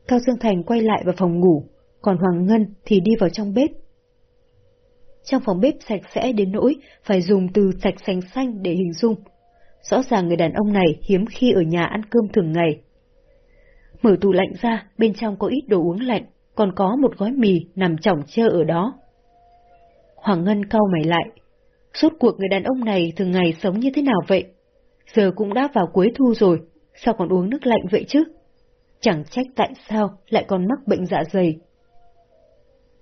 Cao Dương Thành quay lại vào phòng ngủ, còn Hoàng Ngân thì đi vào trong bếp, trong phòng bếp sạch sẽ đến nỗi phải dùng từ sạch sành xanh để hình dung. Rõ ràng người đàn ông này hiếm khi ở nhà ăn cơm thường ngày. Mở tủ lạnh ra, bên trong có ít đồ uống lạnh, còn có một gói mì nằm chỏng chơ ở đó. Hoàng Ngân cau mày lại. Suốt cuộc người đàn ông này thường ngày sống như thế nào vậy? Giờ cũng đã vào cuối thu rồi, sao còn uống nước lạnh vậy chứ? Chẳng trách tại sao lại còn mắc bệnh dạ dày.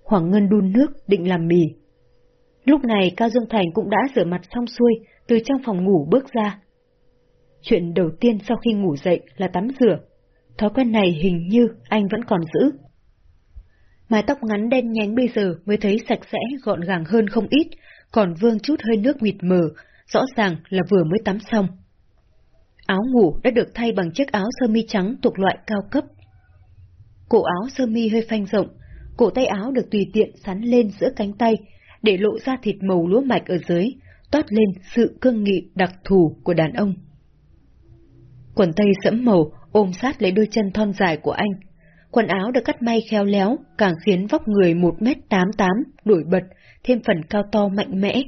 Hoàng Ngân đun nước định làm mì. Lúc này Cao Dương Thành cũng đã rửa mặt xong xuôi, từ trong phòng ngủ bước ra. Chuyện đầu tiên sau khi ngủ dậy là tắm rửa. Thói quen này hình như anh vẫn còn giữ. Mái tóc ngắn đen nhánh bây giờ mới thấy sạch sẽ, gọn gàng hơn không ít, còn vương chút hơi nước mịt mờ, rõ ràng là vừa mới tắm xong. Áo ngủ đã được thay bằng chiếc áo sơ mi trắng thuộc loại cao cấp. Cổ áo sơ mi hơi phanh rộng, cổ tay áo được tùy tiện sắn lên giữa cánh tay, để lộ ra thịt màu lúa mạch ở dưới, toát lên sự cương nghị đặc thù của đàn ông. Quần tây sẫm màu ôm sát lấy đôi chân thon dài của anh. Quần áo được cắt may khéo léo, càng khiến vóc người 1m88 nổi bật, thêm phần cao to mạnh mẽ.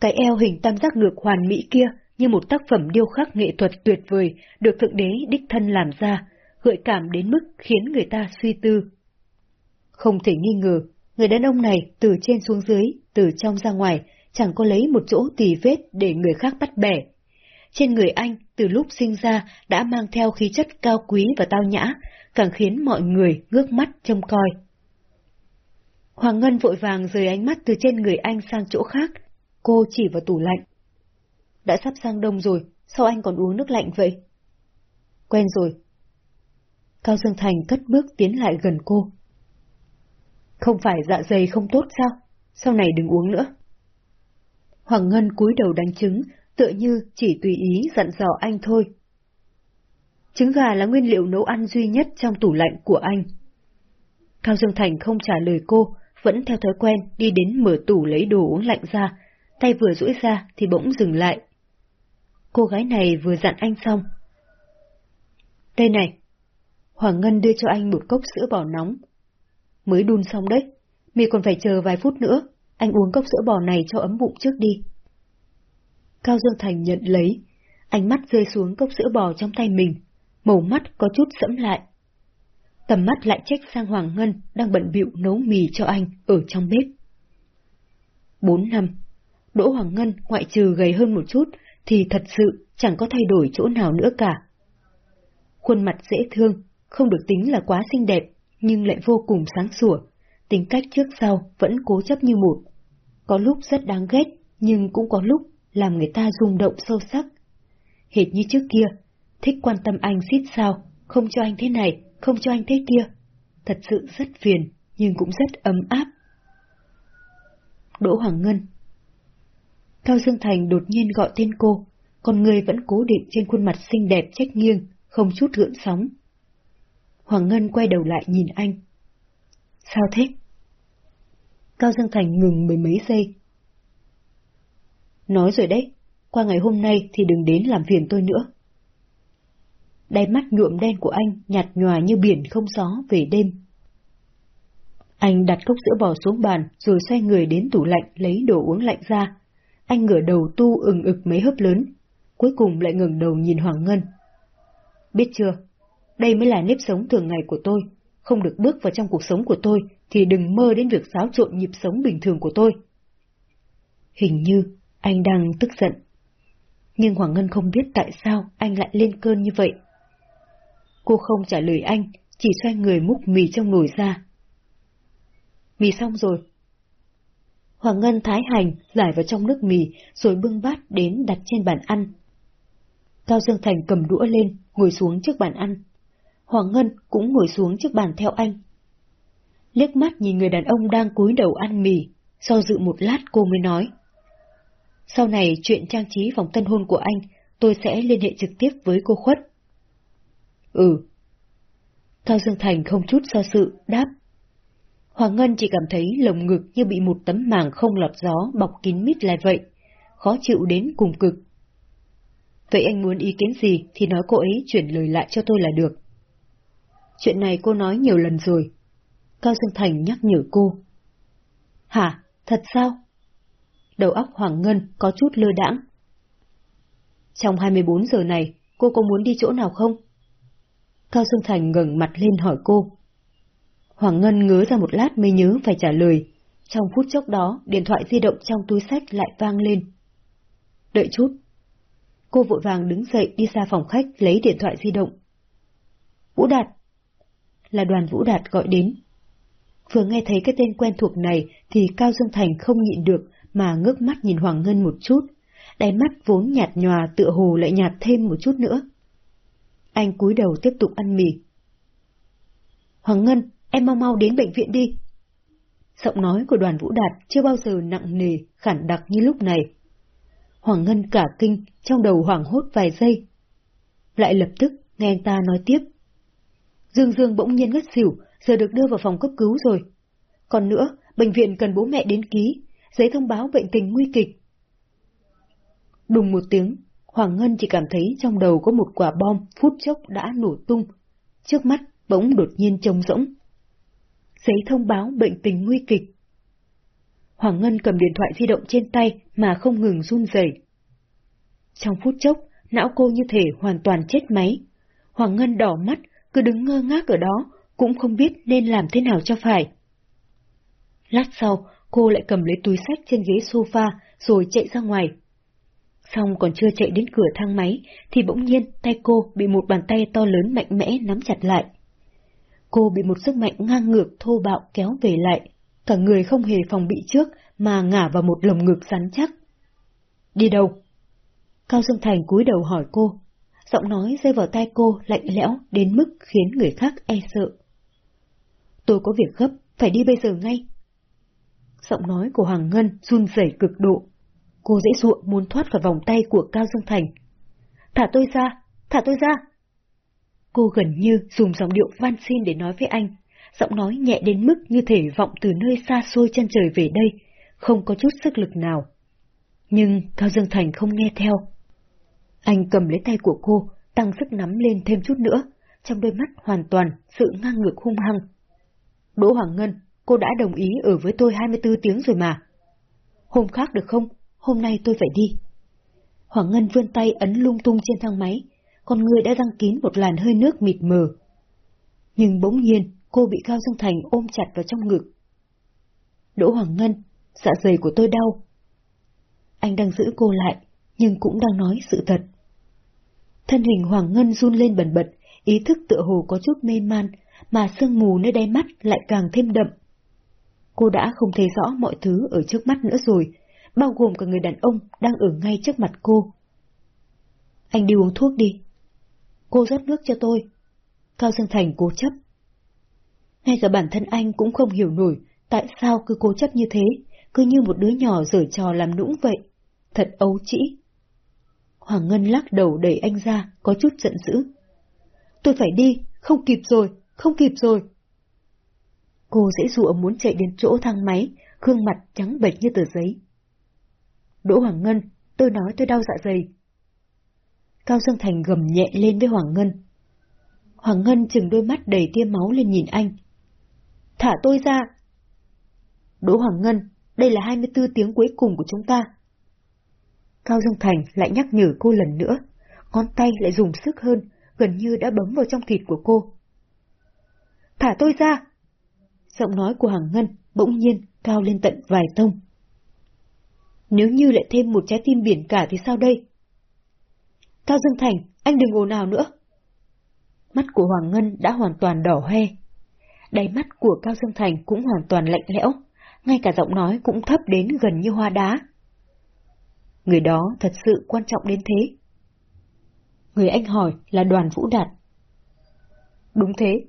Cái eo hình tam giác ngược hoàn mỹ kia như một tác phẩm điêu khắc nghệ thuật tuyệt vời được Thượng Đế đích thân làm ra, gợi cảm đến mức khiến người ta suy tư. Không thể nghi ngờ, người đàn ông này từ trên xuống dưới, từ trong ra ngoài, chẳng có lấy một chỗ tì vết để người khác bắt bẻ. Trên người anh, từ lúc sinh ra, đã mang theo khí chất cao quý và tao nhã, càng khiến mọi người ngước mắt trông coi. Hoàng Ngân vội vàng rời ánh mắt từ trên người anh sang chỗ khác, cô chỉ vào tủ lạnh. Đã sắp sang đông rồi, sao anh còn uống nước lạnh vậy? Quen rồi. Cao Dương Thành cất bước tiến lại gần cô. Không phải dạ dày không tốt sao? Sau này đừng uống nữa. Hoàng Ngân cúi đầu đánh trứng, tựa như chỉ tùy ý dặn dò anh thôi. Trứng gà là nguyên liệu nấu ăn duy nhất trong tủ lạnh của anh. Cao Dương Thành không trả lời cô, vẫn theo thói quen đi đến mở tủ lấy đồ uống lạnh ra, tay vừa duỗi ra thì bỗng dừng lại. Cô gái này vừa dặn anh xong. Đây này, Hoàng Ngân đưa cho anh một cốc sữa bò nóng. Mới đun xong đấy, mì còn phải chờ vài phút nữa, anh uống cốc sữa bò này cho ấm bụng trước đi. Cao Dương Thành nhận lấy, ánh mắt rơi xuống cốc sữa bò trong tay mình, màu mắt có chút sẫm lại. Tầm mắt lại trách sang Hoàng Ngân đang bận bịu nấu mì cho anh ở trong bếp. Bốn năm, Đỗ Hoàng Ngân ngoại trừ gầy hơn một chút thì thật sự chẳng có thay đổi chỗ nào nữa cả. Khuôn mặt dễ thương, không được tính là quá xinh đẹp, nhưng lại vô cùng sáng sủa, tính cách trước sau vẫn cố chấp như một. Có lúc rất đáng ghét, nhưng cũng có lúc làm người ta rung động sâu sắc. Hệt như trước kia, thích quan tâm anh xít sao, không cho anh thế này, không cho anh thế kia. Thật sự rất phiền, nhưng cũng rất ấm áp. Đỗ Hoàng Ngân Cao Dương Thành đột nhiên gọi tên cô, còn người vẫn cố định trên khuôn mặt xinh đẹp trách nghiêng, không chút gượng sóng. Hoàng Ngân quay đầu lại nhìn anh. Sao thế? Cao Dương Thành ngừng mười mấy giây. Nói rồi đấy, qua ngày hôm nay thì đừng đến làm phiền tôi nữa. Đáy mắt nhuộm đen của anh nhạt nhòa như biển không gió về đêm. Anh đặt cốc sữa bò xuống bàn rồi xoay người đến tủ lạnh lấy đồ uống lạnh ra. Anh ngửa đầu tu ừng ực mấy hớp lớn, cuối cùng lại ngừng đầu nhìn Hoàng Ngân. Biết chưa, đây mới là nếp sống thường ngày của tôi, không được bước vào trong cuộc sống của tôi thì đừng mơ đến việc xáo trộn nhịp sống bình thường của tôi. Hình như anh đang tức giận. Nhưng Hoàng Ngân không biết tại sao anh lại lên cơn như vậy. Cô không trả lời anh, chỉ xoay người múc mì trong nồi ra. Mì xong rồi. Hoàng Ngân thái hành, giải vào trong nước mì, rồi bưng bát đến đặt trên bàn ăn. Cao Dương Thành cầm đũa lên, ngồi xuống trước bàn ăn. Hoàng Ngân cũng ngồi xuống trước bàn theo anh. Liếc mắt nhìn người đàn ông đang cúi đầu ăn mì, do dự một lát cô mới nói. Sau này chuyện trang trí vòng tân hôn của anh, tôi sẽ liên hệ trực tiếp với cô Khuất. Ừ. Cao Dương Thành không chút do sự, đáp. Hoàng Ngân chỉ cảm thấy lồng ngực như bị một tấm màng không lọt gió bọc kín mít lại vậy, khó chịu đến cùng cực. Vậy anh muốn ý kiến gì thì nói cô ấy chuyển lời lại cho tôi là được. Chuyện này cô nói nhiều lần rồi. Cao Dương Thành nhắc nhở cô. Hả? Thật sao? đầu óc Hoàng Ngân có chút lơ đãng. Trong 24 giờ này, cô có muốn đi chỗ nào không? Cao Dương Thành ngẩng mặt lên hỏi cô. Hoàng Ngân ngứa ra một lát mới nhớ phải trả lời. Trong phút chốc đó, điện thoại di động trong túi sách lại vang lên. Đợi chút. Cô vội vàng đứng dậy đi ra phòng khách lấy điện thoại di động. Vũ Đạt. Là đoàn Vũ Đạt gọi đến. Vừa nghe thấy cái tên quen thuộc này thì Cao Dương Thành không nhịn được mà ngước mắt nhìn Hoàng Ngân một chút. Đáy mắt vốn nhạt nhòa tựa hồ lại nhạt thêm một chút nữa. Anh cúi đầu tiếp tục ăn mì. Hoàng Ngân, em mau mau đến bệnh viện đi. Giọng nói của đoàn Vũ Đạt chưa bao giờ nặng nề, khản đặc như lúc này. Hoàng Ngân cả kinh, trong đầu hoảng hốt vài giây. Lại lập tức nghe anh ta nói tiếp. Dương Dương bỗng nhiên ngất xỉu, giờ được đưa vào phòng cấp cứu rồi. Còn nữa, bệnh viện cần bố mẹ đến ký, giấy thông báo bệnh tình nguy kịch. Đùng một tiếng, Hoàng Ngân chỉ cảm thấy trong đầu có một quả bom phút chốc đã nổ tung. Trước mắt bỗng đột nhiên trông rỗng. Giấy thông báo bệnh tình nguy kịch. Hoàng Ngân cầm điện thoại di động trên tay mà không ngừng run rẩy. Trong phút chốc, não cô như thể hoàn toàn chết máy. Hoàng Ngân đỏ mắt, cứ đứng ngơ ngác ở đó, cũng không biết nên làm thế nào cho phải. Lát sau, cô lại cầm lấy túi sách trên ghế sofa rồi chạy ra ngoài. Xong còn chưa chạy đến cửa thang máy, thì bỗng nhiên tay cô bị một bàn tay to lớn mạnh mẽ nắm chặt lại. Cô bị một sức mạnh ngang ngược thô bạo kéo về lại, cả người không hề phòng bị trước mà ngả vào một lồng ngực rắn chắc. Đi đâu? Cao Dương Thành cúi đầu hỏi cô. Giọng nói rơi vào tay cô lạnh lẽo đến mức khiến người khác e sợ. Tôi có việc gấp, phải đi bây giờ ngay. Giọng nói của Hoàng Ngân run rẩy cực độ. Cô dễ dụa muốn thoát khỏi vòng tay của Cao Dương Thành. Thả tôi ra, thả tôi ra. Cô gần như dùng giọng điệu van xin để nói với anh, giọng nói nhẹ đến mức như thể vọng từ nơi xa xôi chân trời về đây, không có chút sức lực nào. Nhưng Cao Dương Thành không nghe theo. Anh cầm lấy tay của cô, tăng sức nắm lên thêm chút nữa, trong đôi mắt hoàn toàn sự ngang ngược hung hăng. Đỗ Hoàng Ngân, cô đã đồng ý ở với tôi 24 tiếng rồi mà. Hôm khác được không? Hôm nay tôi phải đi. Hoàng Ngân vươn tay ấn lung tung trên thang máy, con người đã răng kín một làn hơi nước mịt mờ. Nhưng bỗng nhiên, cô bị Cao Dương Thành ôm chặt vào trong ngực. Đỗ Hoàng Ngân, dạ dày của tôi đau. Anh đang giữ cô lại, nhưng cũng đang nói sự thật. Thân hình Hoàng Ngân run lên bần bật, ý thức tựa hồ có chút mê man, mà sương mù nơi đáy mắt lại càng thêm đậm. Cô đã không thấy rõ mọi thứ ở trước mắt nữa rồi, bao gồm cả người đàn ông đang ở ngay trước mặt cô. Anh đi uống thuốc đi. Cô rót nước cho tôi. Cao Dương Thành cố chấp. Ngay cả bản thân anh cũng không hiểu nổi tại sao cứ cố chấp như thế, cứ như một đứa nhỏ dở trò làm nũng vậy. Thật ấu trĩ. Hoàng Ngân lắc đầu đẩy anh ra, có chút giận dữ. Tôi phải đi, không kịp rồi, không kịp rồi. Cô dễ dụa muốn chạy đến chỗ thang máy, gương mặt trắng bệch như tờ giấy. Đỗ Hoàng Ngân, tôi nói tôi đau dạ dày. Cao Dương Thành gầm nhẹ lên với Hoàng Ngân. Hoàng Ngân chừng đôi mắt đầy tia máu lên nhìn anh. Thả tôi ra! Đỗ Hoàng Ngân, đây là 24 tiếng cuối cùng của chúng ta. Cao Dương Thành lại nhắc nhở cô lần nữa, ngón tay lại dùng sức hơn, gần như đã bấm vào trong thịt của cô. Thả tôi ra! Giọng nói của Hoàng Ngân bỗng nhiên cao lên tận vài tông. Nếu như lại thêm một trái tim biển cả thì sao đây? Cao Dương Thành, anh đừng ồn nào nữa. Mắt của Hoàng Ngân đã hoàn toàn đỏ hoe. Đáy mắt của Cao Dương Thành cũng hoàn toàn lạnh lẽo, ngay cả giọng nói cũng thấp đến gần như hoa đá. Người đó thật sự quan trọng đến thế. Người anh hỏi là đoàn Vũ Đạt. Đúng thế.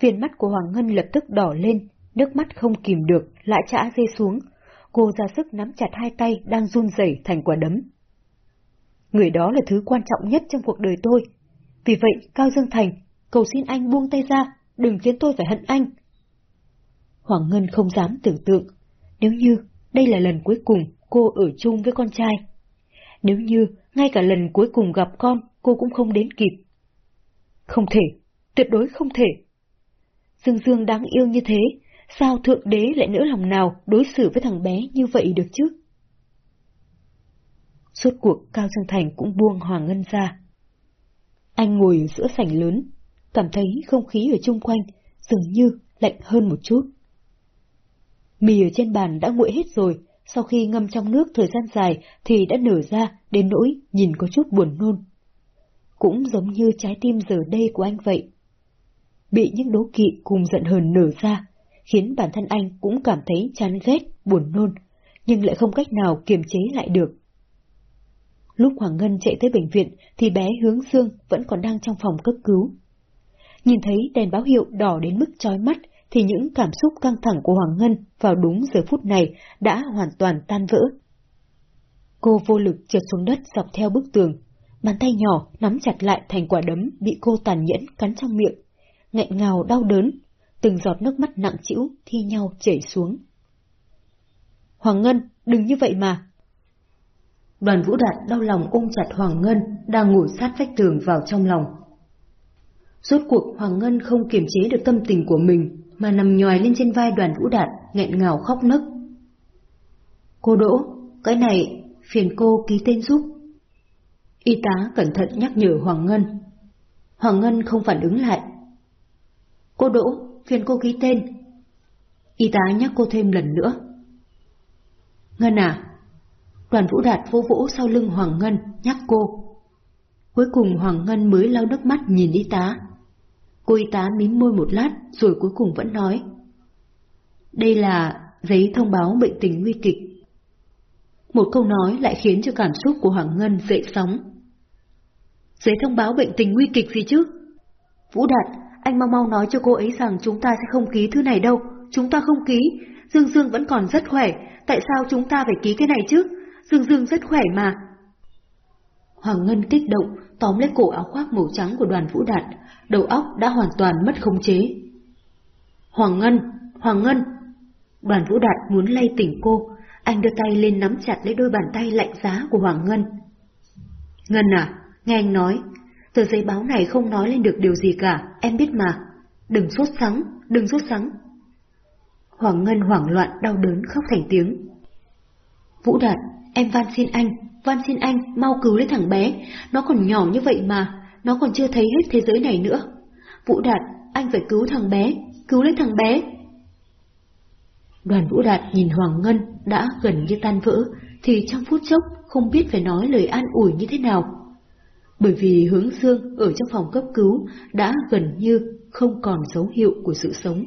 Viền mắt của Hoàng Ngân lập tức đỏ lên, nước mắt không kìm được, lại chã rơi xuống. Cô ra sức nắm chặt hai tay đang run rẩy thành quả đấm. Người đó là thứ quan trọng nhất trong cuộc đời tôi. Vì vậy, Cao Dương Thành, cầu xin anh buông tay ra, đừng khiến tôi phải hận anh. Hoàng Ngân không dám tưởng tượng, nếu như đây là lần cuối cùng cô ở chung với con trai. Nếu như ngay cả lần cuối cùng gặp con cô cũng không đến kịp. Không thể, tuyệt đối không thể. Dương Dương đáng yêu như thế, sao Thượng Đế lại nỡ lòng nào đối xử với thằng bé như vậy được chứ? Suốt cuộc Cao Dương Thành cũng buông Hoàng Ngân ra. Anh ngồi ở giữa sảnh lớn, cảm thấy không khí ở chung quanh dường như lạnh hơn một chút. Mì ở trên bàn đã nguội hết rồi, sau khi ngâm trong nước thời gian dài thì đã nở ra đến nỗi nhìn có chút buồn nôn. Cũng giống như trái tim giờ đây của anh vậy. Bị những đố kỵ cùng giận hờn nở ra, khiến bản thân anh cũng cảm thấy chán ghét, buồn nôn, nhưng lại không cách nào kiềm chế lại được. Lúc Hoàng Ngân chạy tới bệnh viện thì bé Hướng Dương vẫn còn đang trong phòng cấp cứu. Nhìn thấy đèn báo hiệu đỏ đến mức chói mắt thì những cảm xúc căng thẳng của Hoàng Ngân vào đúng giờ phút này đã hoàn toàn tan vỡ. Cô vô lực trượt xuống đất dọc theo bức tường, bàn tay nhỏ nắm chặt lại thành quả đấm bị cô tàn nhẫn cắn trong miệng, nghẹn ngào đau đớn, từng giọt nước mắt nặng trĩu thi nhau chảy xuống. Hoàng Ngân, đừng như vậy mà. Đoàn Vũ Đạt đau lòng ôm chặt Hoàng Ngân đang ngồi sát vách tường vào trong lòng. Rốt cuộc Hoàng Ngân không kiềm chế được tâm tình của mình mà nằm nhòi lên trên vai đoàn Vũ Đạt nghẹn ngào khóc nức. Cô Đỗ, cái này phiền cô ký tên giúp. Y tá cẩn thận nhắc nhở Hoàng Ngân. Hoàng Ngân không phản ứng lại. Cô Đỗ, phiền cô ký tên. Y tá nhắc cô thêm lần nữa. Ngân à? Đoàn Vũ Đạt vô vỗ sau lưng Hoàng Ngân, nhắc cô. Cuối cùng Hoàng Ngân mới lau nước mắt nhìn y tá. Cô y tá mím môi một lát rồi cuối cùng vẫn nói. Đây là giấy thông báo bệnh tình nguy kịch. Một câu nói lại khiến cho cảm xúc của Hoàng Ngân dậy sóng. Giấy thông báo bệnh tình nguy kịch gì chứ? Vũ Đạt, anh mau mau nói cho cô ấy rằng chúng ta sẽ không ký thư này đâu, chúng ta không ký, Dương Dương vẫn còn rất khỏe, tại sao chúng ta phải ký cái này chứ? Dương Dương rất khỏe mà. Hoàng Ngân kích động, tóm lấy cổ áo khoác màu trắng của đoàn Vũ Đạt, đầu óc đã hoàn toàn mất khống chế. Hoàng Ngân, Hoàng Ngân! Đoàn Vũ Đạt muốn lay tỉnh cô, anh đưa tay lên nắm chặt lấy đôi bàn tay lạnh giá của Hoàng Ngân. Ngân à, nghe anh nói, tờ giấy báo này không nói lên được điều gì cả, em biết mà. Đừng sốt sắng, đừng sốt sắng. Hoàng Ngân hoảng loạn đau đớn khóc thành tiếng. Vũ Đạt, em van xin anh, van xin anh, mau cứu lấy thằng bé, nó còn nhỏ như vậy mà, nó còn chưa thấy hết thế giới này nữa. Vũ Đạt, anh phải cứu thằng bé, cứu lấy thằng bé. Đoàn Vũ Đạt nhìn Hoàng Ngân đã gần như tan vỡ, thì trong phút chốc không biết phải nói lời an ủi như thế nào. Bởi vì hướng dương ở trong phòng cấp cứu đã gần như không còn dấu hiệu của sự sống.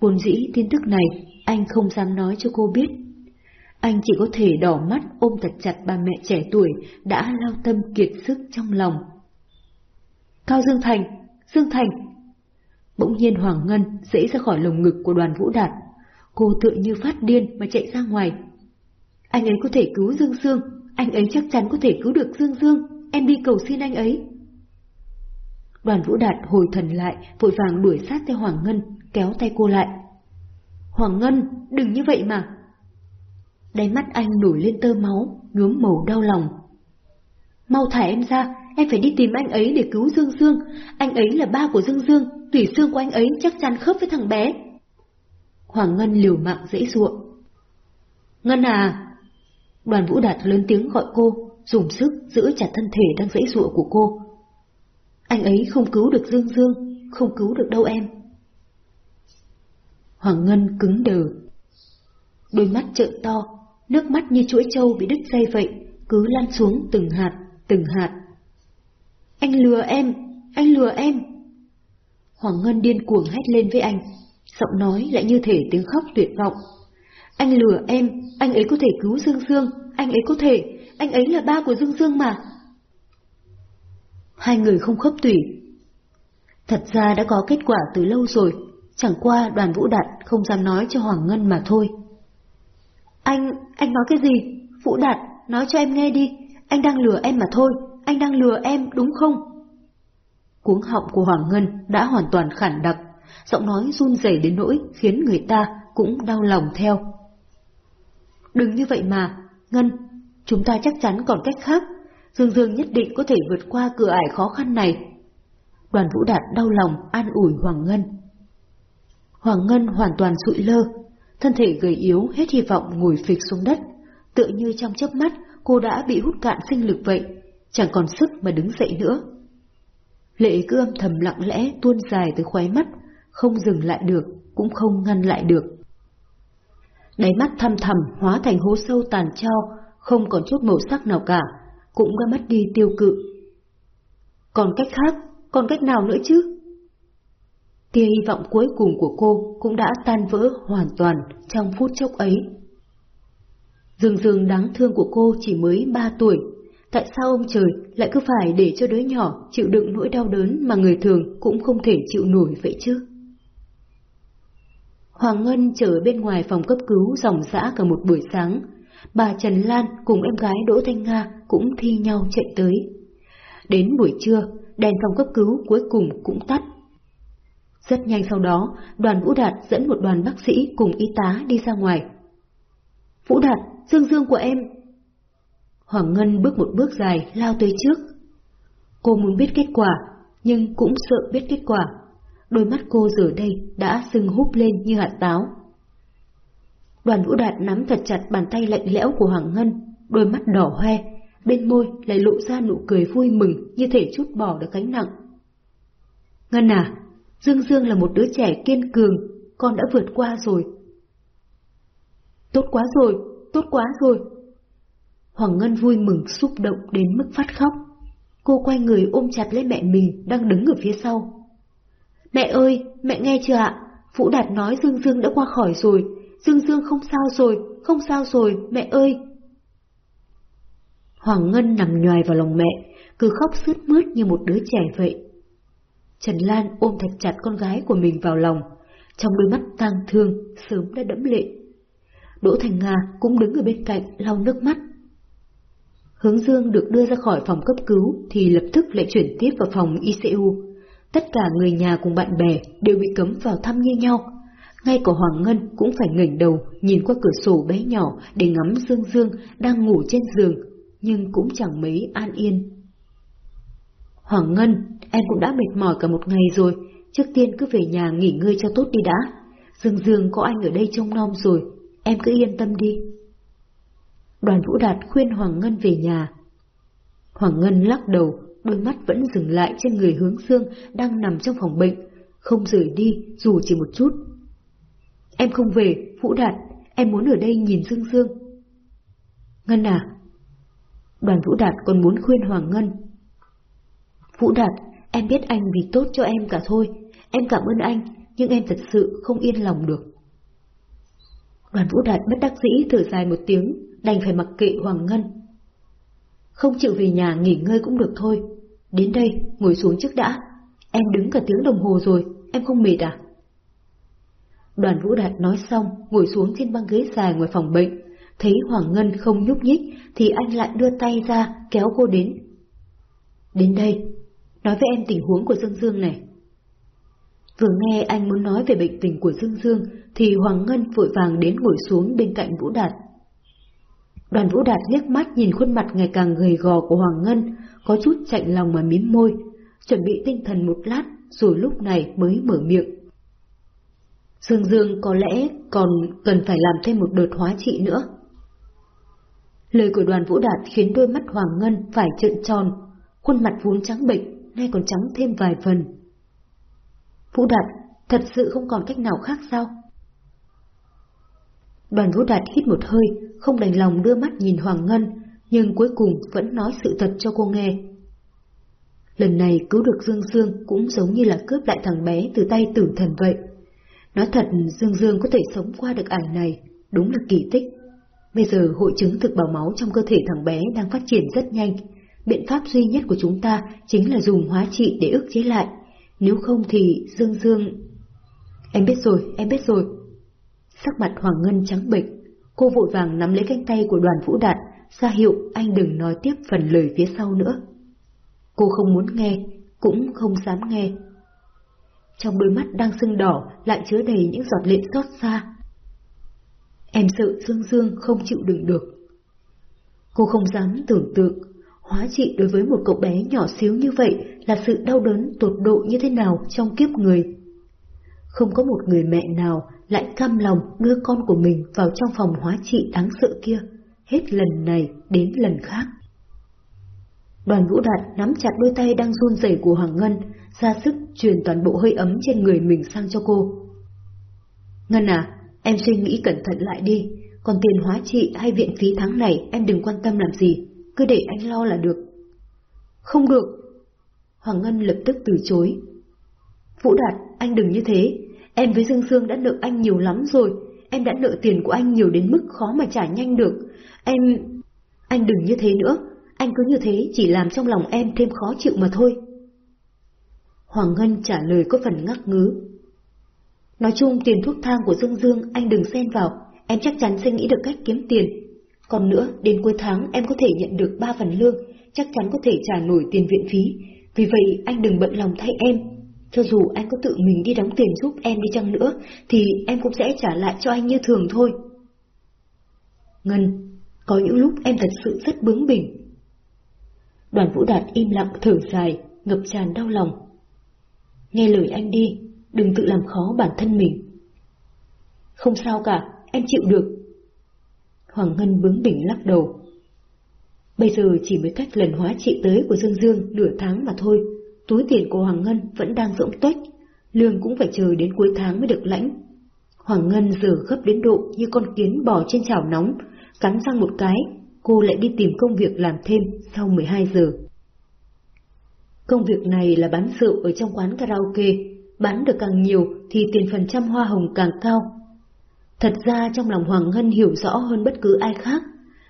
Buồn dĩ tin tức này anh không dám nói cho cô biết. Anh chỉ có thể đỏ mắt ôm thật chặt bà mẹ trẻ tuổi đã lao tâm kiệt sức trong lòng. Cao Dương Thành! Dương Thành! Bỗng nhiên Hoàng Ngân dễ ra khỏi lồng ngực của đoàn Vũ Đạt. Cô tựa như phát điên mà chạy ra ngoài. Anh ấy có thể cứu Dương Dương, anh ấy chắc chắn có thể cứu được Dương Dương, em đi cầu xin anh ấy. Đoàn Vũ Đạt hồi thần lại, vội vàng đuổi sát theo Hoàng Ngân, kéo tay cô lại. Hoàng Ngân, đừng như vậy mà. Đáy mắt anh nổi lên tơ máu, nhuốm màu đau lòng. Mau thả em ra, em phải đi tìm anh ấy để cứu Dương Dương. Anh ấy là ba của Dương Dương, tủy xương của anh ấy chắc chắn khớp với thằng bé. Hoàng Ngân liều mạng dễ dụa. Ngân à! Đoàn Vũ Đạt lớn tiếng gọi cô, dùng sức giữ chặt thân thể đang dễ dụa của cô. Anh ấy không cứu được Dương Dương, không cứu được đâu em. Hoàng Ngân cứng đờ. Đôi mắt trợn to, nước mắt như chuỗi trâu bị đứt dây vậy, cứ lăn xuống từng hạt, từng hạt. Anh lừa em, anh lừa em. Hoàng Ngân điên cuồng hét lên với anh, giọng nói lại như thể tiếng khóc tuyệt vọng. Anh lừa em, anh ấy có thể cứu Dương Dương, anh ấy có thể, anh ấy là ba của Dương Dương mà. Hai người không khớp tủy. Thật ra đã có kết quả từ lâu rồi, chẳng qua đoàn Vũ Đạt không dám nói cho Hoàng Ngân mà thôi. Anh, anh nói cái gì? Vũ Đạt, nói cho em nghe đi, anh đang lừa em mà thôi, anh đang lừa em đúng không? Cuống họng của Hoàng Ngân đã hoàn toàn khản đặc, giọng nói run rẩy đến nỗi khiến người ta cũng đau lòng theo. Đừng như vậy mà, Ngân, chúng ta chắc chắn còn cách khác, Dương Dương nhất định có thể vượt qua cửa ải khó khăn này. Đoàn Vũ Đạt đau lòng an ủi Hoàng Ngân. Hoàng Ngân hoàn toàn sụi lơ, thân thể gầy yếu hết hy vọng ngồi phịch xuống đất, tựa như trong chớp mắt cô đã bị hút cạn sinh lực vậy, chẳng còn sức mà đứng dậy nữa. Lệ cứ âm thầm lặng lẽ tuôn dài từ khóe mắt, không dừng lại được, cũng không ngăn lại được. Đáy mắt thăm thầm hóa thành hố sâu tàn trao, không còn chút màu sắc nào cả, cũng đã mất đi tiêu cự. Còn cách khác, còn cách nào nữa chứ? Tia hy vọng cuối cùng của cô cũng đã tan vỡ hoàn toàn trong phút chốc ấy. Dương Dương đáng thương của cô chỉ mới ba tuổi, tại sao ông trời lại cứ phải để cho đứa nhỏ chịu đựng nỗi đau đớn mà người thường cũng không thể chịu nổi vậy chứ? Hoàng Ngân chờ bên ngoài phòng cấp cứu dòng dã cả một buổi sáng. Bà Trần Lan cùng em gái Đỗ Thanh Nga cũng thi nhau chạy tới. Đến buổi trưa, đèn phòng cấp cứu cuối cùng cũng tắt. Rất nhanh sau đó, đoàn Vũ Đạt dẫn một đoàn bác sĩ cùng y tá đi ra ngoài. Vũ Đạt, dương dương của em. Hoàng Ngân bước một bước dài lao tới trước. Cô muốn biết kết quả, nhưng cũng sợ biết kết quả. Đôi mắt cô giờ đây đã sưng húp lên như hạt táo. Đoàn Vũ Đạt nắm thật chặt bàn tay lạnh lẽo của Hoàng Ngân, đôi mắt đỏ hoe, bên môi lại lộ ra nụ cười vui mừng như thể chút bỏ được gánh nặng. Ngân à, Dương Dương là một đứa trẻ kiên cường, con đã vượt qua rồi. Tốt quá rồi, tốt quá rồi. Hoàng Ngân vui mừng xúc động đến mức phát khóc. Cô quay người ôm chặt lấy mẹ mình đang đứng ở phía sau. Mẹ ơi, mẹ nghe chưa ạ? Vũ Đạt nói Dương Dương đã qua khỏi rồi. Dương Dương không sao rồi, không sao rồi, mẹ ơi. Hoàng Ngân nằm nhòi vào lòng mẹ, cứ khóc sướt mướt như một đứa trẻ vậy. Trần Lan ôm thật chặt con gái của mình vào lòng, trong đôi mắt tang thương sớm đã đẫm lệ. Đỗ Thành Nga cũng đứng ở bên cạnh lau nước mắt. Hướng Dương được đưa ra khỏi phòng cấp cứu thì lập tức lại chuyển tiếp vào phòng ICU. Tất cả người nhà cùng bạn bè đều bị cấm vào thăm như nhau. Ngay cả Hoàng Ngân cũng phải ngẩng đầu nhìn qua cửa sổ bé nhỏ để ngắm Dương Dương đang ngủ trên giường, nhưng cũng chẳng mấy an yên. Hoàng Ngân, em cũng đã mệt mỏi cả một ngày rồi, trước tiên cứ về nhà nghỉ ngơi cho tốt đi đã. Dương Dương có anh ở đây trông nom rồi, em cứ yên tâm đi. Đoàn Vũ Đạt khuyên Hoàng Ngân về nhà. Hoàng Ngân lắc đầu, đôi mắt vẫn dừng lại trên người hướng dương đang nằm trong phòng bệnh, không rời đi dù chỉ một chút. Em không về, Vũ Đạt, em muốn ở đây nhìn Dương Dương. Ngân à? Đoàn Vũ Đạt còn muốn khuyên Hoàng Ngân. Vũ Đạt, em biết anh vì tốt cho em cả thôi, em cảm ơn anh, nhưng em thật sự không yên lòng được. Đoàn Vũ Đạt bất đắc dĩ thở dài một tiếng, đành phải mặc kệ Hoàng Ngân. Không chịu về nhà nghỉ ngơi cũng được thôi. Đến đây, ngồi xuống trước đã. Em đứng cả tiếng đồng hồ rồi, em không mệt à? Đoàn Vũ Đạt nói xong, ngồi xuống trên băng ghế dài ngoài phòng bệnh. Thấy Hoàng Ngân không nhúc nhích, thì anh lại đưa tay ra, kéo cô đến. Đến đây, nói với em tình huống của Dương Dương này. Vừa nghe anh muốn nói về bệnh tình của Dương Dương, thì Hoàng Ngân vội vàng đến ngồi xuống bên cạnh Vũ Đạt. Đoàn Vũ Đạt liếc mắt nhìn khuôn mặt ngày càng gầy gò của Hoàng Ngân, có chút chạnh lòng mà mím môi, chuẩn bị tinh thần một lát rồi lúc này mới mở miệng. Dương Dương có lẽ còn cần phải làm thêm một đợt hóa trị nữa. Lời của đoàn Vũ Đạt khiến đôi mắt Hoàng Ngân phải trợn tròn, khuôn mặt vốn trắng bệnh, nay còn trắng thêm vài phần. Vũ Đạt, thật sự không còn cách nào khác sao? Đoàn Vũ Đạt hít một hơi, không đành lòng đưa mắt nhìn Hoàng Ngân, nhưng cuối cùng vẫn nói sự thật cho cô nghe. Lần này cứu được Dương Dương cũng giống như là cướp lại thằng bé từ tay tử thần vậy. Nói thật Dương Dương có thể sống qua được ảnh này, đúng là kỳ tích. Bây giờ hội chứng thực bào máu trong cơ thể thằng bé đang phát triển rất nhanh. Biện pháp duy nhất của chúng ta chính là dùng hóa trị để ức chế lại. Nếu không thì Dương Dương... Em biết rồi, em biết rồi. Sắc mặt Hoàng Ngân trắng bệch, cô vội vàng nắm lấy cánh tay của đoàn Vũ Đạt, ra hiệu anh đừng nói tiếp phần lời phía sau nữa. Cô không muốn nghe, cũng không dám nghe. Trong đôi mắt đang sưng đỏ lại chứa đầy những giọt lệ xót xa. Em sợ Dương Dương không chịu đựng được. Cô không dám tưởng tượng, hóa trị đối với một cậu bé nhỏ xíu như vậy là sự đau đớn tột độ như thế nào trong kiếp người. Không có một người mẹ nào lại cam lòng đưa con của mình vào trong phòng hóa trị đáng sợ kia hết lần này đến lần khác. Đoàn Vũ Đạt nắm chặt đôi tay đang run rẩy của Hoàng Ngân, ra sức truyền toàn bộ hơi ấm trên người mình sang cho cô. Ngân à, em suy nghĩ cẩn thận lại đi, còn tiền hóa trị hay viện phí tháng này em đừng quan tâm làm gì, cứ để anh lo là được. Không được. Hoàng Ngân lập tức từ chối. Vũ Đạt, anh đừng như thế, em với Dương Dương đã nợ anh nhiều lắm rồi, em đã nợ tiền của anh nhiều đến mức khó mà trả nhanh được. Em... Anh đừng như thế nữa, anh cứ như thế chỉ làm trong lòng em thêm khó chịu mà thôi. Hoàng Ngân trả lời có phần ngắc ngứ. Nói chung tiền thuốc thang của Dương Dương anh đừng xen vào, em chắc chắn sẽ nghĩ được cách kiếm tiền. Còn nữa, đến cuối tháng em có thể nhận được ba phần lương, chắc chắn có thể trả nổi tiền viện phí. Vì vậy anh đừng bận lòng thay em. Cho dù anh có tự mình đi đóng tiền giúp em đi chăng nữa, thì em cũng sẽ trả lại cho anh như thường thôi. Ngân, có những lúc em thật sự rất bướng bỉnh. Đoàn Vũ Đạt im lặng thở dài, ngập tràn đau lòng. Nghe lời anh đi, đừng tự làm khó bản thân mình. Không sao cả, em chịu được. Hoàng Ngân bướng bỉnh lắc đầu. Bây giờ chỉ mới cách lần hóa trị tới của Dương Dương nửa tháng mà thôi, túi tiền của Hoàng Ngân vẫn đang rỗng tuếch, lương cũng phải chờ đến cuối tháng mới được lãnh. Hoàng Ngân giờ gấp đến độ như con kiến bò trên chảo nóng, cắn răng một cái, cô lại đi tìm công việc làm thêm sau 12 giờ. Công việc này là bán rượu ở trong quán karaoke, bán được càng nhiều thì tiền phần trăm hoa hồng càng cao. Thật ra trong lòng Hoàng Ngân hiểu rõ hơn bất cứ ai khác,